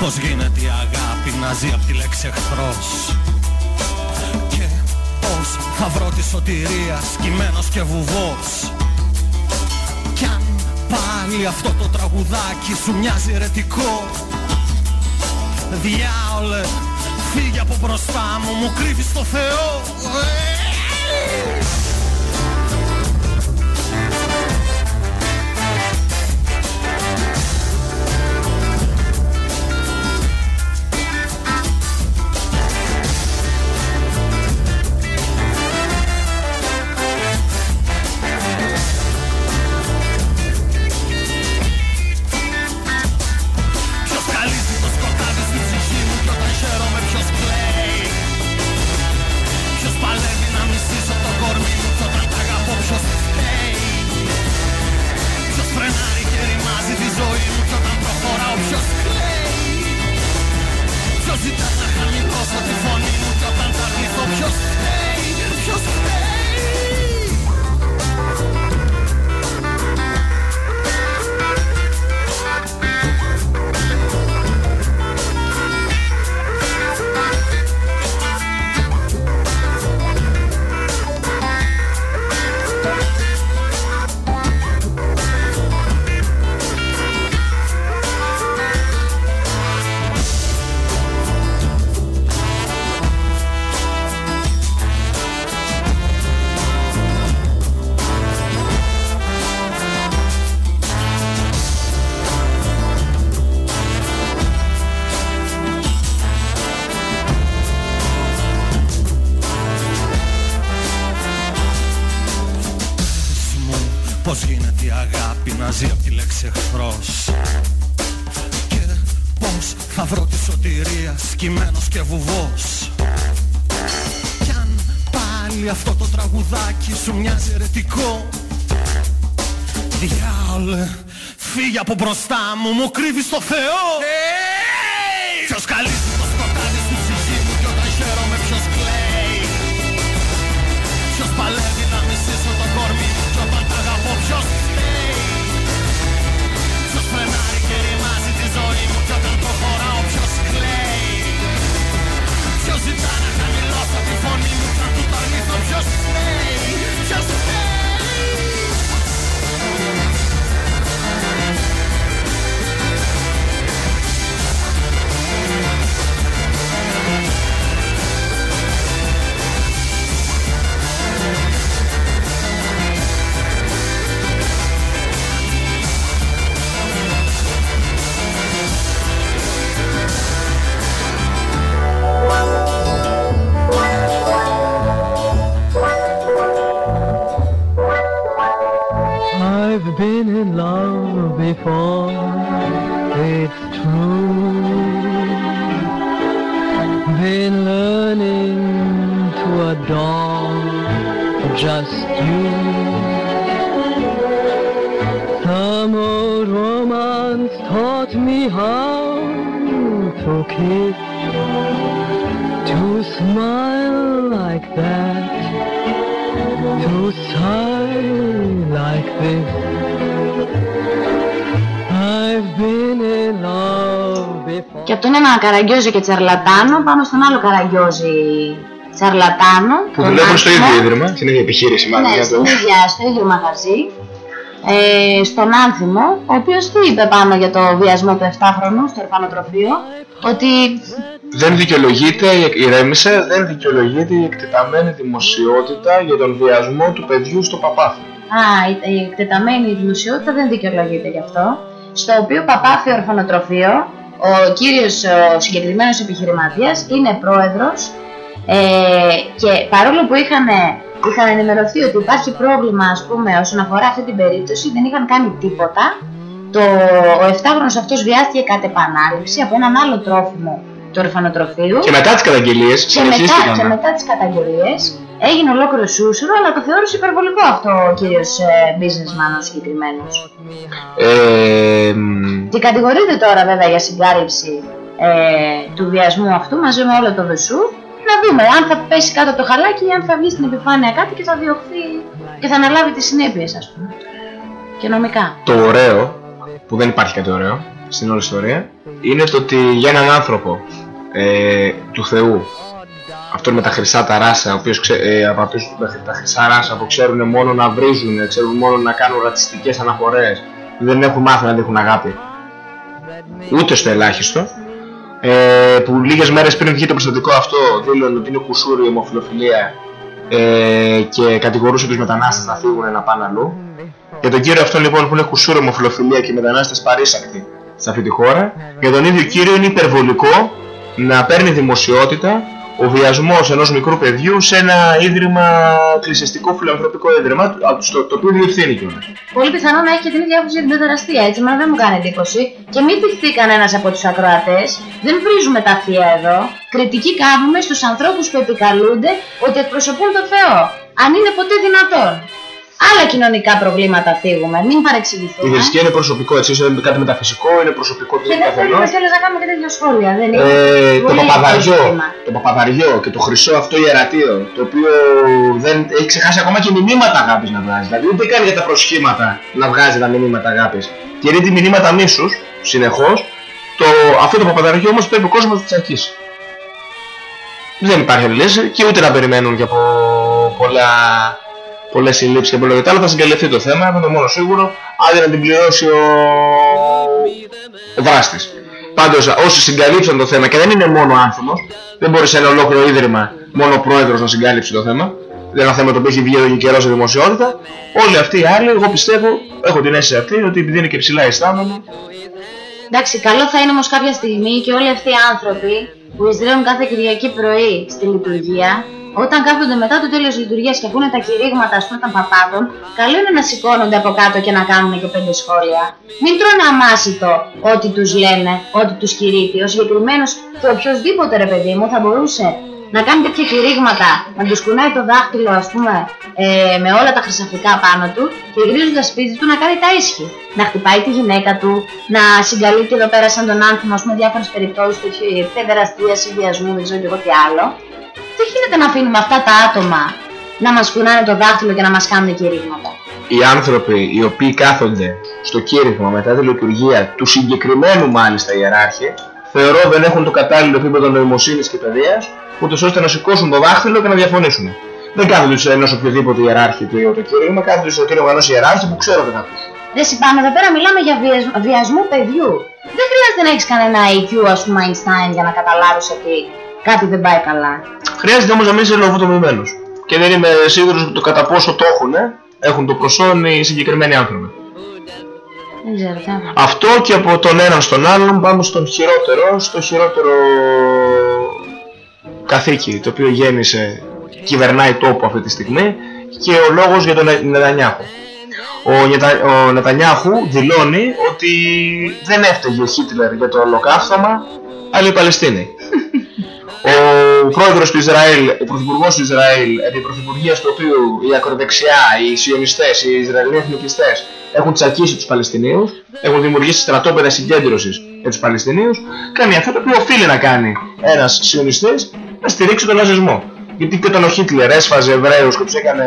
Πώς γίνεται η αγάπη να ζει απ' τη λέξη εχθρός; Και πώς θα βρω τη σωτηρία σκυμμένος και βουβός; Κι αν πάλι αυτό το τραγουδάκι σου μοιάζει ερετικό Διάολε, φύγε από μπροστά μου, μου κρύβεις το Θεό. Ε! μου μου κρύβεις το Θεό! Καραγκιόζη και Τσαρλατάνο, πάμε στον άλλο Καραγκιόζη Τσαρλατάνο. Που δουλεύουν στο ίδιο ίδρυμα, στην ίδια επιχείρηση μάλλον. Ναι, στην ίδια, στο ίδιο μαγαζί. Ε, στον Άνθιμο, ο οποίος τι είπε πάνω για το βιασμό του 7χρονου στο ερπανοτροφείο, ότι δεν δικαιολογείται, ηρέμησε, δεν δικαιολογείται η εκτεταμένη δημοσιότητα για τον βιασμό του παιδιού στο παπάθι. Α, η εκτεταμένη δημοσιότητα δεν δικαιολογείται γι' αυτό. Στο οποίο παπάθι ορφανοτροφείο ο κύριος ε, ο συγκεκριμένος επιχειρηματίας είναι πρόεδρος ε, και παρόλο που είχαν, είχαν ενημερωθεί ότι υπάρχει πρόβλημα ας πούμε όσον αφορά αυτή την περίπτωση δεν είχαν κάνει τίποτα το, ο 7χρονος αυτός βιάστηκε κατ' επανάληψη από έναν άλλο τρόφιμο του ορφανοτροφείου. Και μετά τις καταγγελίες, συνεχίστηκαν. Μετά, και μετά τις καταγγελίες έγινε ολόκληρο σούσουρο, αλλά το θεώρησε υπερβολικό αυτό ο κύριος ε, businessman ο συγκεκριμένος. Ε, και κατηγορείται τώρα βέβαια για συγκάλυψη ε, του βιασμού αυτού μαζί με όλο το δεσού. Να δούμε αν θα πέσει κάτω από το χαλάκι ή αν θα βγει στην επιφάνεια κάτι και θα διωχθεί και θα αναλάβει τις συνέπειες ας πούμε. Και νομικά. το ωραίο, που δεν υπάρχει κάτι ωραίο στην όλη ιστορία, είναι το ότι για έναν άνθρωπο ε, του Θεού, αυτόν με τα χρυσά τα ράσα, ο οποίος ξε, ε, από αυτούς τα, τα χρυσά ράσα που ξέρουν μόνο να βρίζουν, ξέρουν μόνο να κάνουν ρατσιστικές αναφορές, δεν έχουν μάθει να δείχνουν αγάπη, ούτε στο ελάχιστο, ε, που λίγες μέρες πριν βγει το περιστατικό αυτό δήλωνε ότι είναι κουσούρι η ομοφιλοφιλία ε, και κατηγορούσε τους μετανάστες να φύγουν να πάνε αλλού. Για τον κύριο αυτό λοιπόν που είναι κουσούρο ομοφιλοφιλία και οι μετανάστες παρήσακτοι σε αυτή τη χώρα, για τον ίδιο κύριο είναι υπερβολικό να παίρνει δημοσιότητα ο βιασμός ενός μικρού παιδιού σε ένα ίδρυμα κλεισιστικό φιλανθρωπικό ίδρυμα, το, το, το οποίο διευθύνει κιόλας. Πολύ πιθανό να έχει και την ίδια άποψη για την παιδεραστία, έτσι, μα δεν μου κάνει εντύπωση. Και μην πηχθεί κανένας από τους ακροατές, δεν βρίζουμε τα θεία εδώ. Κριτική κάνουμε στους ανθρώπους που επικαλούνται ότι εκπροσωπούν το Θεό. Αν είναι ποτέ δυνατόν. Άλλα κοινωνικά προβλήματα θίγουμε, μην Η παρεξηγηθούμε. θρησκεία είναι προσωπικό, έτσι, είναι κάτι μεταφυσικό, είναι προσωπικό του Και δεν θέλουμε καθενός. κιόλας να κάνουμε και τέτοια σχόλια. Δεν είναι. Ε, το Πολύ παπαδαριό, πρόβλημα. το παπαδαριό και το χρυσό αυτό ιερατείο, το οποίο δεν έχει ξεχάσει ακόμα και μηνύματα αγάπης να βγάζει. Δηλαδή ούτε κάνει για τα προσχήματα να βγάζει τα μηνύματα αγάπης. Και ρίχνει μηνύματα μίσους, συνεχώς. Το, αυτό το παπαδαριό όμως πρέπει ο κόσμος να το τσακίσει. Δεν υπάρχει άλλη λύση και ούτε να περιμένουν και από πολλά, πολλές συλλήψεις και πολλά και τα άλλα. Θα συγκαλυφθεί το θέμα, είναι το μόνο σίγουρο, άντε να την πληρώσει ο, ο δράστης. Πάντως όσοι συγκαλύψαν το θέμα και δεν είναι μόνο άνθρωπος, δεν μπορεί σε ένα ολόκληρο ίδρυμα μόνο ο πρόεδρος να συγκάλυψει το θέμα. Δεν είναι ένα θέμα το οποίο έχει βγει εδώ και καιρό σε δημοσιότητα. Όλοι αυτοί οι άλλοι, εγώ πιστεύω, έχω την αίσθηση αυτή, ότι επειδή είναι και ψηλά αισθάνομαι, Εντάξει, καλό θα είναι όμως κάποια στιγμή και όλοι αυτοί οι άνθρωποι που εισραίουν κάθε Κυριακή πρωί στη λειτουργία, όταν κάθονται μετά το τέλος λειτουργίας και ακούνε τα κηρύγματα ας πούμε των παπάτων, καλό είναι να σηκώνονται από κάτω και να κάνουν και πέντε σχόλια. Μην τρώνε αμάσιτο ό,τι τους λένε, ό,τι τους κηρύττει. Ο συγκεκριμένος και οποιοδήποτε ρε παιδί μου θα μπορούσε να κάνει τέτοια κηρύγματα, να τους κουνάει το δάχτυλο ας πούμε ε, με όλα τα χρυσαφικά πάνω του και γυρίζοντας σπίτι του να κάνει τα ίσχυ. Να χτυπάει τη γυναίκα του, να συγκαλύπτει εδώ πέρα σαν τον άνθρωπο, ας πούμε, διάφορες περιπτώσεις του παιδεραστίας, συνδυασμού, δεν ξέρω και εγώ τι άλλο. Δεν γίνεται να αφήνουμε αυτά τα άτομα να μας κουνάνε το δάχτυλο και να μας κάνουν κηρύγματα. οι άνθρωποι οι οποίοι κάθονται στο κήρυγμα μετά τη λειτουργία του συγκεκριμένου μάλιστα ιεράρχη, θεωρώ δεν έχουν το κατάλληλο επίπεδο νοημοσύνης και παιδείας, ούτως ώστε να σηκώσουν το δάχτυλο και να διαφωνήσουν. Δεν κάθονται σε ενός οποιοδήποτε ιεράρχη του το κήρυγμα, κάθονται στο κήρυγμα ενός ιεράρχης που ξέρω δεν θα ακούσουν. Δεν συμπάμε, εδώ πέρα μιλάμε για βιασμ, βιασμό παιδιού. Δεν χρειάζεται να έχεις κανένα IQ, ας πούμε, Einstein για να καταλάβεις ότι κάτι δεν πάει καλά. Χρειάζεται όμως να μην είσαι λογοτομημένος. Και δεν είμαι σίγουρος το κατά πόσο το έχουν, έχουν το προσόν οι συγκεκριμένοι άνθρωποι. Δεν ξέρω, τι να πω. Αυτό και από τον έναν στον άλλον πάμε στον χειρότερο, στο χειρότερο καθήκη το οποίο γέννησε, κυβερνάει τόπο αυτή τη στιγμή και ο λόγος για τον Νε- Νετανιάχου. Ο, Νετα, ο Νετανιάχου δηλώνει ότι δεν έφταιγε ο Χίτλερ για το ολοκαύτωμα, αλλά η Παλαιστίνη. Ο πρόεδρος του Ισραήλ, ο πρωθυπουργός του Ισραήλ, επί πρωθυπουργίας του οποίου η ακροδεξιά, οι σιωνιστές, οι Ισραηλοί εθνικιστές έχουν τσακίσει τους Παλαιστινίους, έχουν δημιουργήσει στρατόπεδα συγκέντρωσης για τους Παλαιστινίους, κάνει αυτό το οποίο οφείλει να κάνει ένας σιωνιστής, να στηρίξει τον ναζισμό. Γιατί και όταν ο Χίτλερ έσφαζε Εβραίους και τους έκανε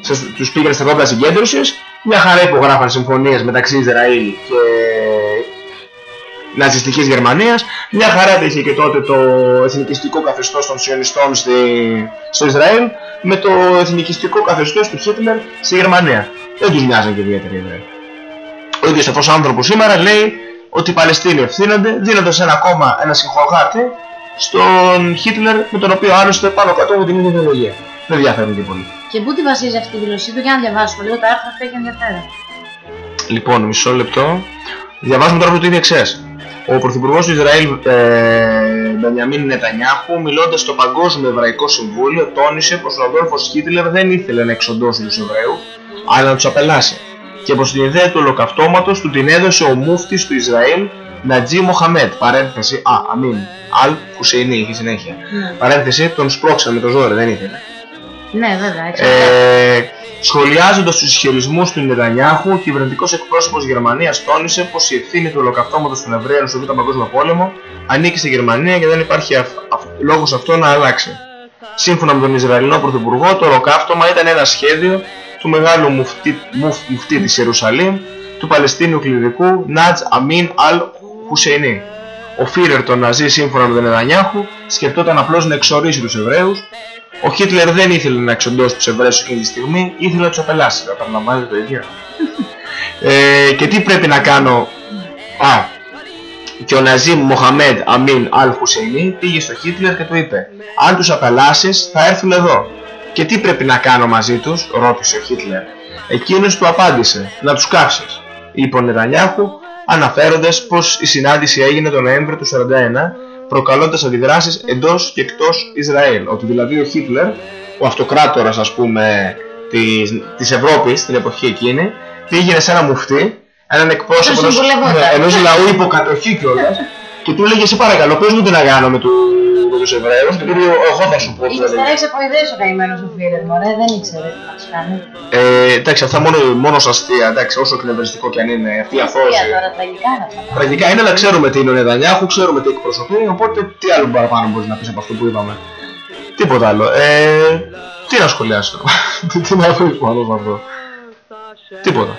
σε- τους πήγαινε στα στρατόπεδα συγκέντρωσης, μια χαρά υπογράφαν συμφωνίες μεταξύ Ισραήλ και ναζιστικής Γερμανίας. Μια χαρά είχε και τότε το εθνικιστικό καθεστώς των σιωνιστών στη, στο Ισραήλ με το εθνικιστικό καθεστώς του Χίτλερ στη Γερμανία. Δεν τους μοιάζαν και ιδιαίτερα οι Εβραίοι. Ο ίδιος αυτός ο άνθρωπος σήμερα λέει ότι οι Παλαιστίνοι ευθύνονται δίνοντας ένα ακόμα ένα συγχωγάτι στον Χίτλερ με τον οποίο άλλωστε πάνω κάτω έχουν την ίδια ιδεολογία. Δεν διαφέρουν και πολύ. Και πού τη βασίζει αυτή τη δήλωσή του, για να διαβάσουμε λίγο το άρθρο αυτό έχει ενδιαφέρον. Λοιπόν, μισό λεπτό. Διαβάζουμε τώρα αυτό το ίδιο εξές. Ο Πρωθυπουργός του Ισραήλ ε, Μπενιαμίν Νετανιάχου, μιλώντας στο Παγκόσμιο Εβραϊκό Συμβούλιο, τόνισε πως ο Αδόλφο Χίτλερ δεν ήθελε να εξοντώσει τους Εβραίους, αλλά να τους απελάσει. Και πως την ιδέα του ολοκαυτώματος του την έδωσε ο μούφτη του Ισραήλ Νατζί Μοχαμέτ, παρένθεση, α, αμήν, Αλ Χουσεϊνή, έχει συνέχεια. Ναι. Παρένθεση, τον σπρώξαμε με το ζόρι, δεν ήθελε. Ναι, βέβαια, έτσι. Ε, Σχολιάζοντας τους ισχυρισμούς του Νετανιάχου, ο κυβερνητικός εκπρόσωπος Γερμανίας τόνισε πως η ευθύνη του ολοκαυτώματος των Εβραίων στο Β' Παγκόσμιο Πόλεμο ανήκει στη Γερμανία και δεν υπάρχει λόγος αυτό να αλλάξει. Σύμφωνα με τον Ισραηλινό Πρωθυπουργό, το ολοκαύτωμα ήταν ένα σχέδιο του μεγάλου μουφτή, μουφ, μουφτή της Ιερουσαλήμ, του Παλαιστίνιου κληρικού Νατζ Αμίν Αλ Χουσεϊνί. Ο Φίρερ των Ναζί, σύμφωνα με τον Νετανιάχου, σκεφτόταν απλώς να εξορίσει τους Εβραίους. Ο Χίτλερ δεν ήθελε να εξοντώσει τους Εβραίους εκείνη τη στιγμή, ήθελε να τους απελάσει. Καταλαβαίνετε το ίδιο. ε, και τι πρέπει να κάνω; Α, και ο Ναζίμ Μοχαμέντ Αμίν Αλ Χουσεϊνί πήγε στο Χίτλερ και του είπε: Αν τους απελάσεις, θα έρθουν εδώ. Και τι πρέπει να κάνω μαζί τους, ρώτησε ο Χίτλερ. Εκείνος του απάντησε: Να τους κάψεις. Είπε ο Νετανιάχου, αναφέροντας πως η συνάντηση έγινε τον Νοέμβριο του 1941, προκαλώντας αντιδράσεις εντός και εκτός Ισραήλ. Ότι δηλαδή ο Χίτλερ, ο αυτοκράτορας ας πούμε της Ευρώπης την εποχή εκείνη, πήγαινε σε ένα μουφτί, έναν εκπρόσωπο ενός λαού υποκατοχή κιόλας, και του έλεγε: Σε παρακαλώ, πες μου τι να κάνω με, του, με τους Εβραίους και του λέει: Εγώ θα σου πω τι Ήξερα, έχει αποειδέσει ο καημένος ο Φίρερ, μωρέ, δεν ήξερες τι να σου κάνει. Ε, εντάξει, αυτά μόνο, μόνο σ' αστεία, εντάξει, όσο εκνευριστικό κι αν είναι αυτή η αθώση. Αστεία τώρα, τραγικά είναι αυτά. Τραγικά είναι, αλλά ξέρουμε τι είναι ο Νεδανιάχου, ξέρουμε τι εκπροσωπεί, οπότε τι άλλο παραπάνω μπορείς να πεις από αυτό που είπαμε. Τίποτα άλλο. Ε, τι να σχολιάσω, τι να πεις πάνω από αυτό. Τίποτα.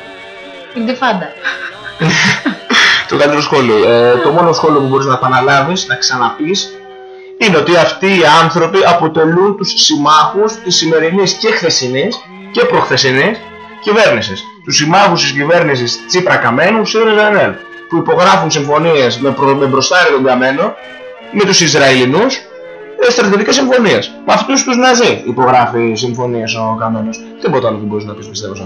Είναι φάντα. το καλύτερο σχόλιο. Ε, το μόνο σχόλιο που μπορείς να επαναλάβεις, να ξαναπείς, είναι ότι αυτοί οι άνθρωποι αποτελούν τους συμμάχους της σημερινής και χθεσινής και προχθεσινής κυβέρνησης. Τους συμμάχους της κυβέρνησης Τσίπρα Καμένου, ΣΥΡΙΖΑ ΕΝΕΛ, που υπογράφουν συμφωνίες με, προ, με μπροστάρι τον Καμένο, με τους Ισραηλινούς, ε, στρατιωτικές συμφωνίες. Με αυτούς τους Ναζί υπογράφει συμφωνίες ο Καμένος. Τίποτα άλλο δεν μπορείς να πεις πιστεύω σε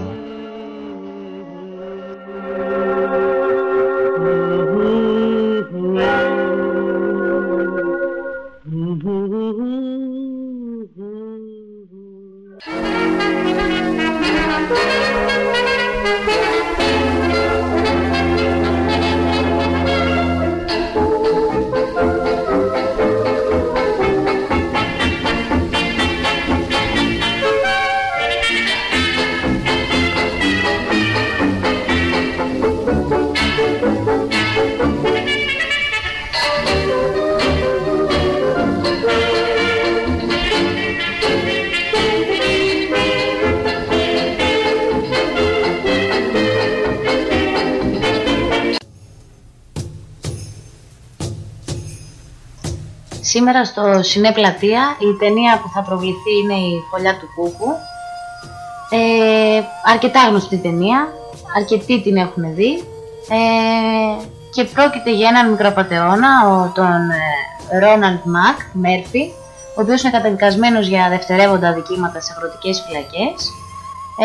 Σήμερα στο Σινέ Πλατεία η ταινία που θα προβληθεί είναι η Φωλιά του Κούκου. Ε, αρκετά γνωστή ταινία, αρκετοί την έχουν δει ε, και πρόκειται για έναν μικροπατεώνα, ο, τον Ρόναλντ Μακ Μέρφυ, ο οποίος είναι καταδικασμένος για δευτερεύοντα δικήματα σε αγροτικές φυλακές.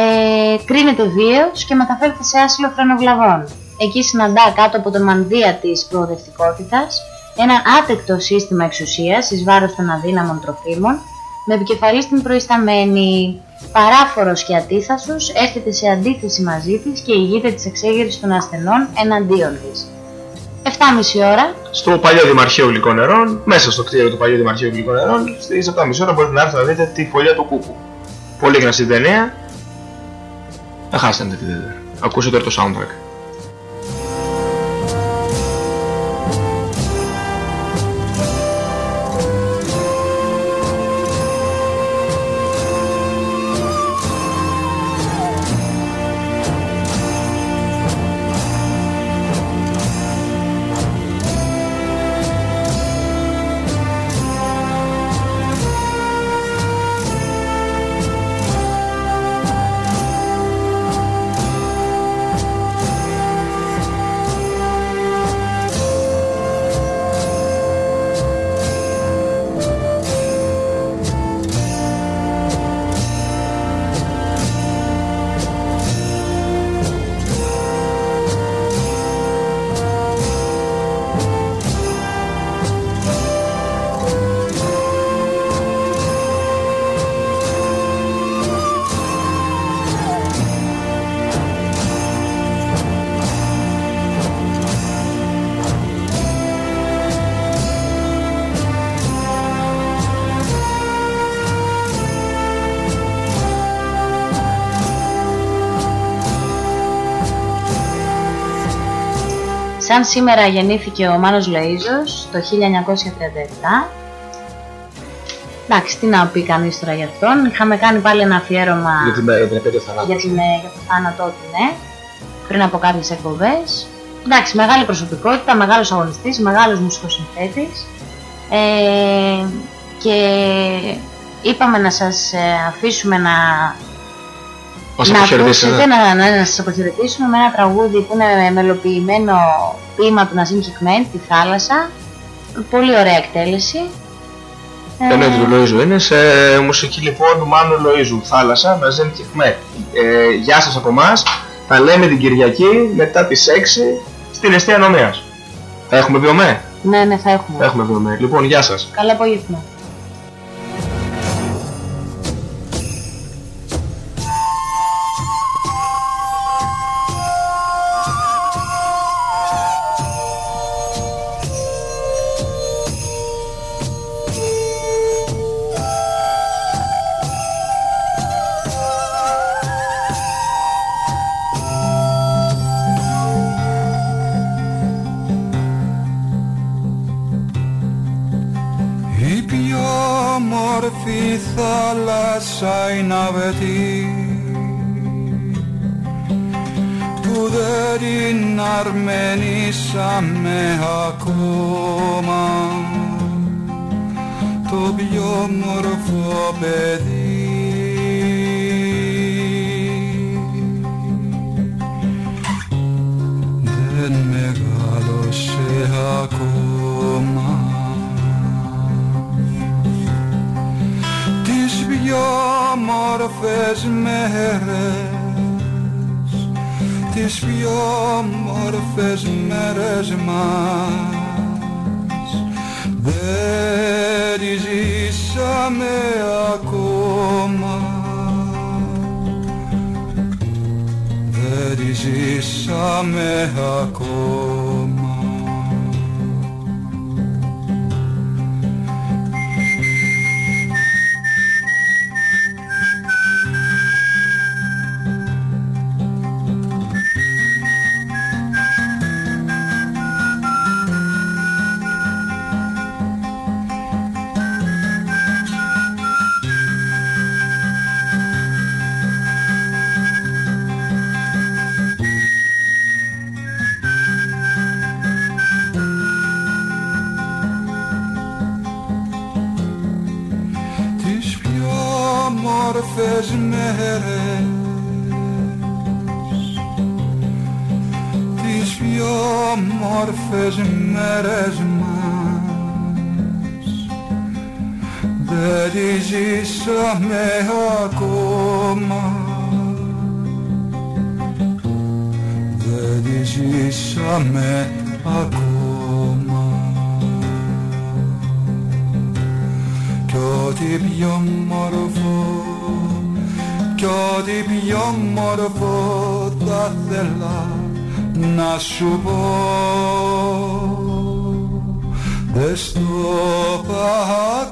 Ε, κρίνεται βίαιος και μεταφέρεται σε άσυλο φρενοβλαβών. Εκεί συναντά κάτω από το μανδύα της προοδευτικότητας ένα άτεκτο σύστημα εξουσίας εις βάρος των αδύναμων τροφίμων, με επικεφαλής στην προϊσταμένη. Παράφορος και ατίθασος έρχεται σε αντίθεση μαζί της και ηγείται της εξέγερσης των ασθενών εναντίον της. 7.30 ώρα. Στο παλιό Δημαρχείο Γλυκών Νερών, μέσα στο κτίριο του παλιού Δημαρχείου Γλυκών Νερών, στις 7.30 ώρα μπορείτε να έρθετε να δείτε τη φωλιά του Κούκου. Πολύ γνωστή ταινία. Δεν χάσετε τη δείτε. Ακούσετε το soundtrack. Σαν σήμερα γεννήθηκε ο Μάνος Λοΐζος το 1937. Εντάξει, τι να πει κανείς τώρα για αυτόν. Είχαμε κάνει πάλι ένα αφιέρωμα Για την, για την επέτειο θανάτου. για, την, ε, για το θάνατό του, ναι, πριν από κάποιες εκπομπές. Εντάξει, μεγάλη προσωπικότητα, μεγάλος αγωνιστής, μεγάλος μουσικοσυνθέτης. Ε, και είπαμε να σας ε, αφήσουμε να, Μας να αποχαιρετήσετε, ακούσετε, ναι. να, να, να σας αποχαιρετήσουμε με ένα τραγούδι που είναι μελοποιημένο ποίημα του Ναζίμ Χικμέν, τη θάλασσα. Πολύ ωραία εκτέλεση. Ε, Εννοείται του Λοΐζου είναι. Σε μουσική λοιπόν του Μάνου Λοΐζου. Θάλασσα, Ναζέμ και Χμέ. Ε, γεια σας από εμάς. Τα λέμε την Κυριακή μετά τις 6 στην Εστία Νομίας. Θα έχουμε βιομέ. ναι, ναι, θα έχουμε. Θα έχουμε βιομέ. Λοιπόν, γεια σας. Καλό απόγευμα. Αρμενήσαμε ακόμα. Το πιο όμορφο παιδί. Δεν μεγάλωσε ακόμα. Τις πιο όμορφες μέρες τις πιο όμορφες μέρες μας. Δεν τις ζήσαμε ακόμα. Δεν τις ζήσαμε ακόμα όμορφες μέρες. Τις πιο όμορφες μέρες μας. Δεν τις ζήσαμε ακόμα. Δεν τις ζήσαμε ακόμα. Κι ό,τι πιο όμορφο κι ό,τι πιο όμορφο θα θέλα να σου πω. Δεν στο είπα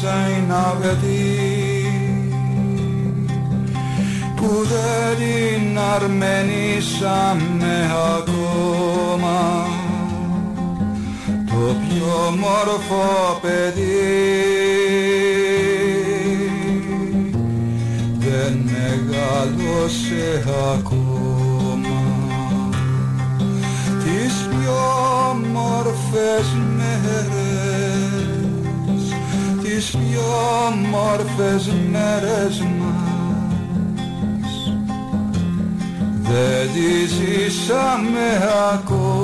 θάλασσα είναι αβετή που δεν την αρμενήσαμε ακόμα. Το πιο όμορφο παιδί. Δεν μεγάλωσε ακόμα. Τις πιο όμορφες τις πιο όμορφες μέρες μας. Δεν τις ζήσαμε ακόμα.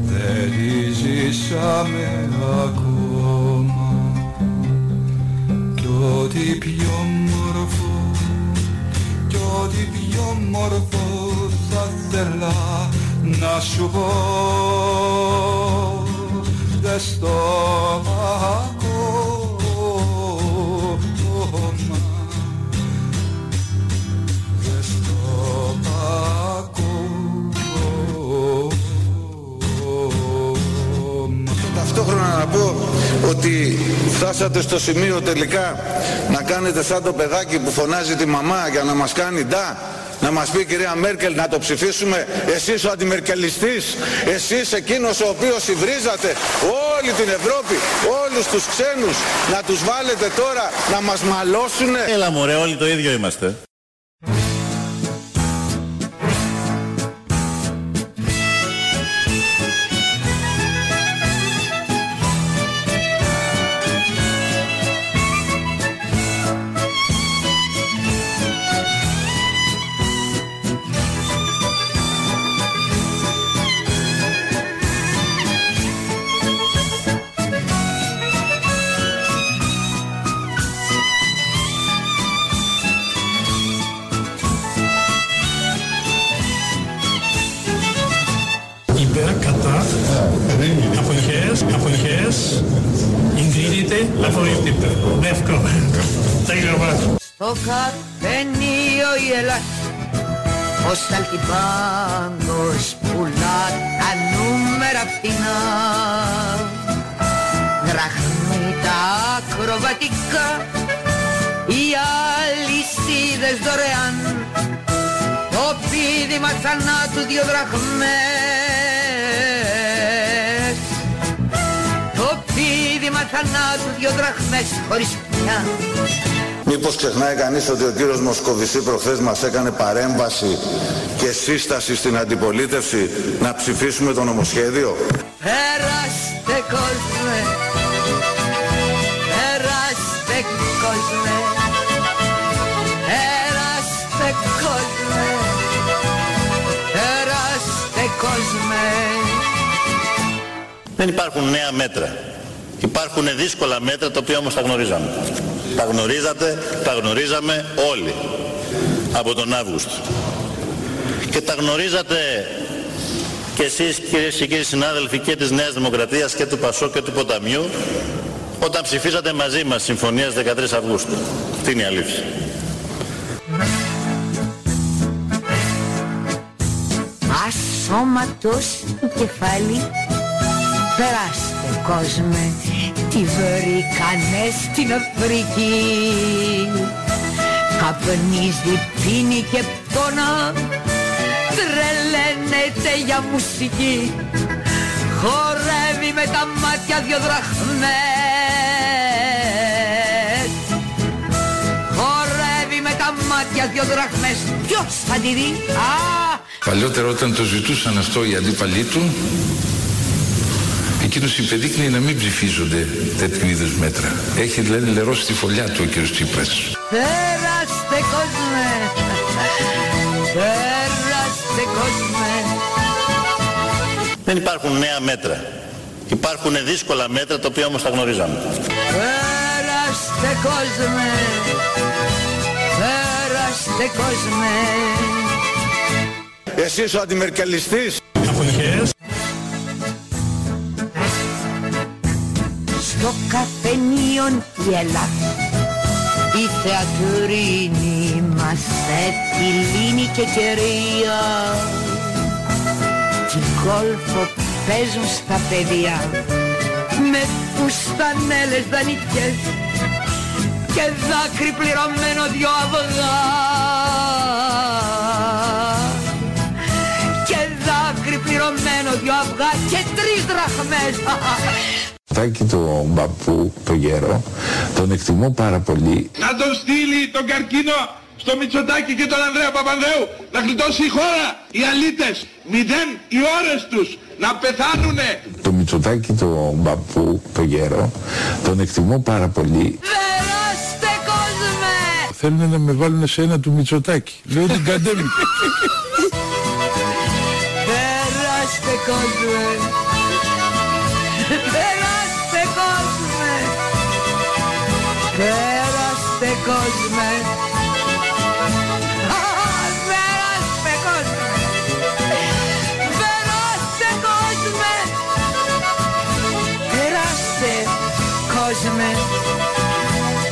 Δεν τις ζήσαμε ακόμα. Κι ό,τι πιο όμορφο κι ό,τι πιο όμορφο θα θέλα να σου πω ζεστό ακόμα ζεστό Ταυτόχρονα να πω ότι φτάσατε στο σημείο τελικά να κάνετε σαν το παιδάκι που φωνάζει τη μαμά για να μας κάνει ντα να μας πει η κυρία Μέρκελ να το ψηφίσουμε. Εσείς ο αντιμερκελιστής εσείς εκείνος ο οποίος υβρίζατε όλη την Ευρώπη όλους τους ξένους να τους βάλετε τώρα να μας μαλώσουνε. Έλα μωρέ όλοι το ίδιο είμαστε ο Σαλτιπάγκος πουλά τα νούμερα φθηνά Δραχμή τα ακροβατικά οι αλυσίδες δωρεάν. Το πίδημα θανάτου δυο δραχμές. Το πίδημα θανάτου δυο δραχμές χωρίς πια Μήπως ξεχνάει κανείς ότι ο κύριος Μοσκοβισή προχθές μας έκανε παρέμβαση και σύσταση στην αντιπολίτευση να ψηφίσουμε το νομοσχέδιο; Περάστε κόσμε Περάστε κόσμε Περάστε κόσμε Περάστε κόσμε Δεν υπάρχουν νέα μέτρα. Υπάρχουν δύσκολα μέτρα τα οποία όμως τα γνωρίζαμε. Τα γνωρίζατε, τα γνωρίζαμε όλοι από τον Αύγουστο. Και τα γνωρίζατε και εσείς κυρίες και κύριοι συνάδελφοι και της Νέας Δημοκρατίας και του Πασό και του Ποταμιού όταν ψηφίσατε μαζί μας συμφωνίας 13 Αυγούστου. Αυτή είναι η αλήθεια. Ασώματος του κεφάλι Περάστε κόσμε Τι βρήκανε στην Αφρική. Καπνίζει, πίνει και πόνα Τρελαίνεται για μουσική. Χορεύει με τα μάτια δυο δραχμές. Χορεύει με τα μάτια δυο δραχμές. Ποιος θα τη δει; Α, Παλιότερα όταν το ζητούσαν αυτό οι αντίπαλοι του, εκείνος υπεδείκνυε να μην ψηφίζονται τέτοιου είδους μέτρα. Έχει δηλαδή λερώσει τη φωλιά του ο κ. Τσίπρας. Περάστε κόσμε Περάστε κόσμε Δεν υπάρχουν νέα μέτρα. Υπάρχουν δύσκολα μέτρα τα οποία όμως τα γνωρίζαμε. Περάστε κόσμε Περάστε κόσμε Εσείς ο αντιμερκελιστής Αποχές. Στο καφενείο η Ελλάδα Η θεατρίνη μας λύνει και κερία. Τι γκολφο παίζουν στα παιδιά Με φουστανέλες δανεικές Και δάκρυ πληρωμένο δυο αυγά Και δάκρυ πληρωμένο δυο αυγά Και τρεις δραχμές Τάκη τον παππού, το γέρο, τον εκτιμώ πάρα πολύ. Να τον στείλει τον καρκίνο στο Μητσοτάκη και τον Ανδρέα Παπανδρέου να γλιτώσει η χώρα. Οι αλήτες μηδέν οι ώρες τους να πεθάνουνε. Το Μητσοτάκη, τον παππού, το γέρο, τον εκτιμώ πάρα πολύ. Περάστε κόσμε Θέλουν να με βάλουν σε ένα του Μητσοτάκη. Λέω την καντέμι. Περάστε κόσμε Περάστε κόσμε. Α, Περάστε κόσμε. Περάστε κόσμε. Κόσμε.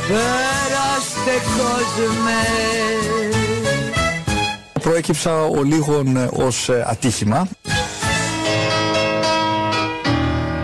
Περάστε κόσμε. Προέκυψα ο λίγων ως ε, ατύχημα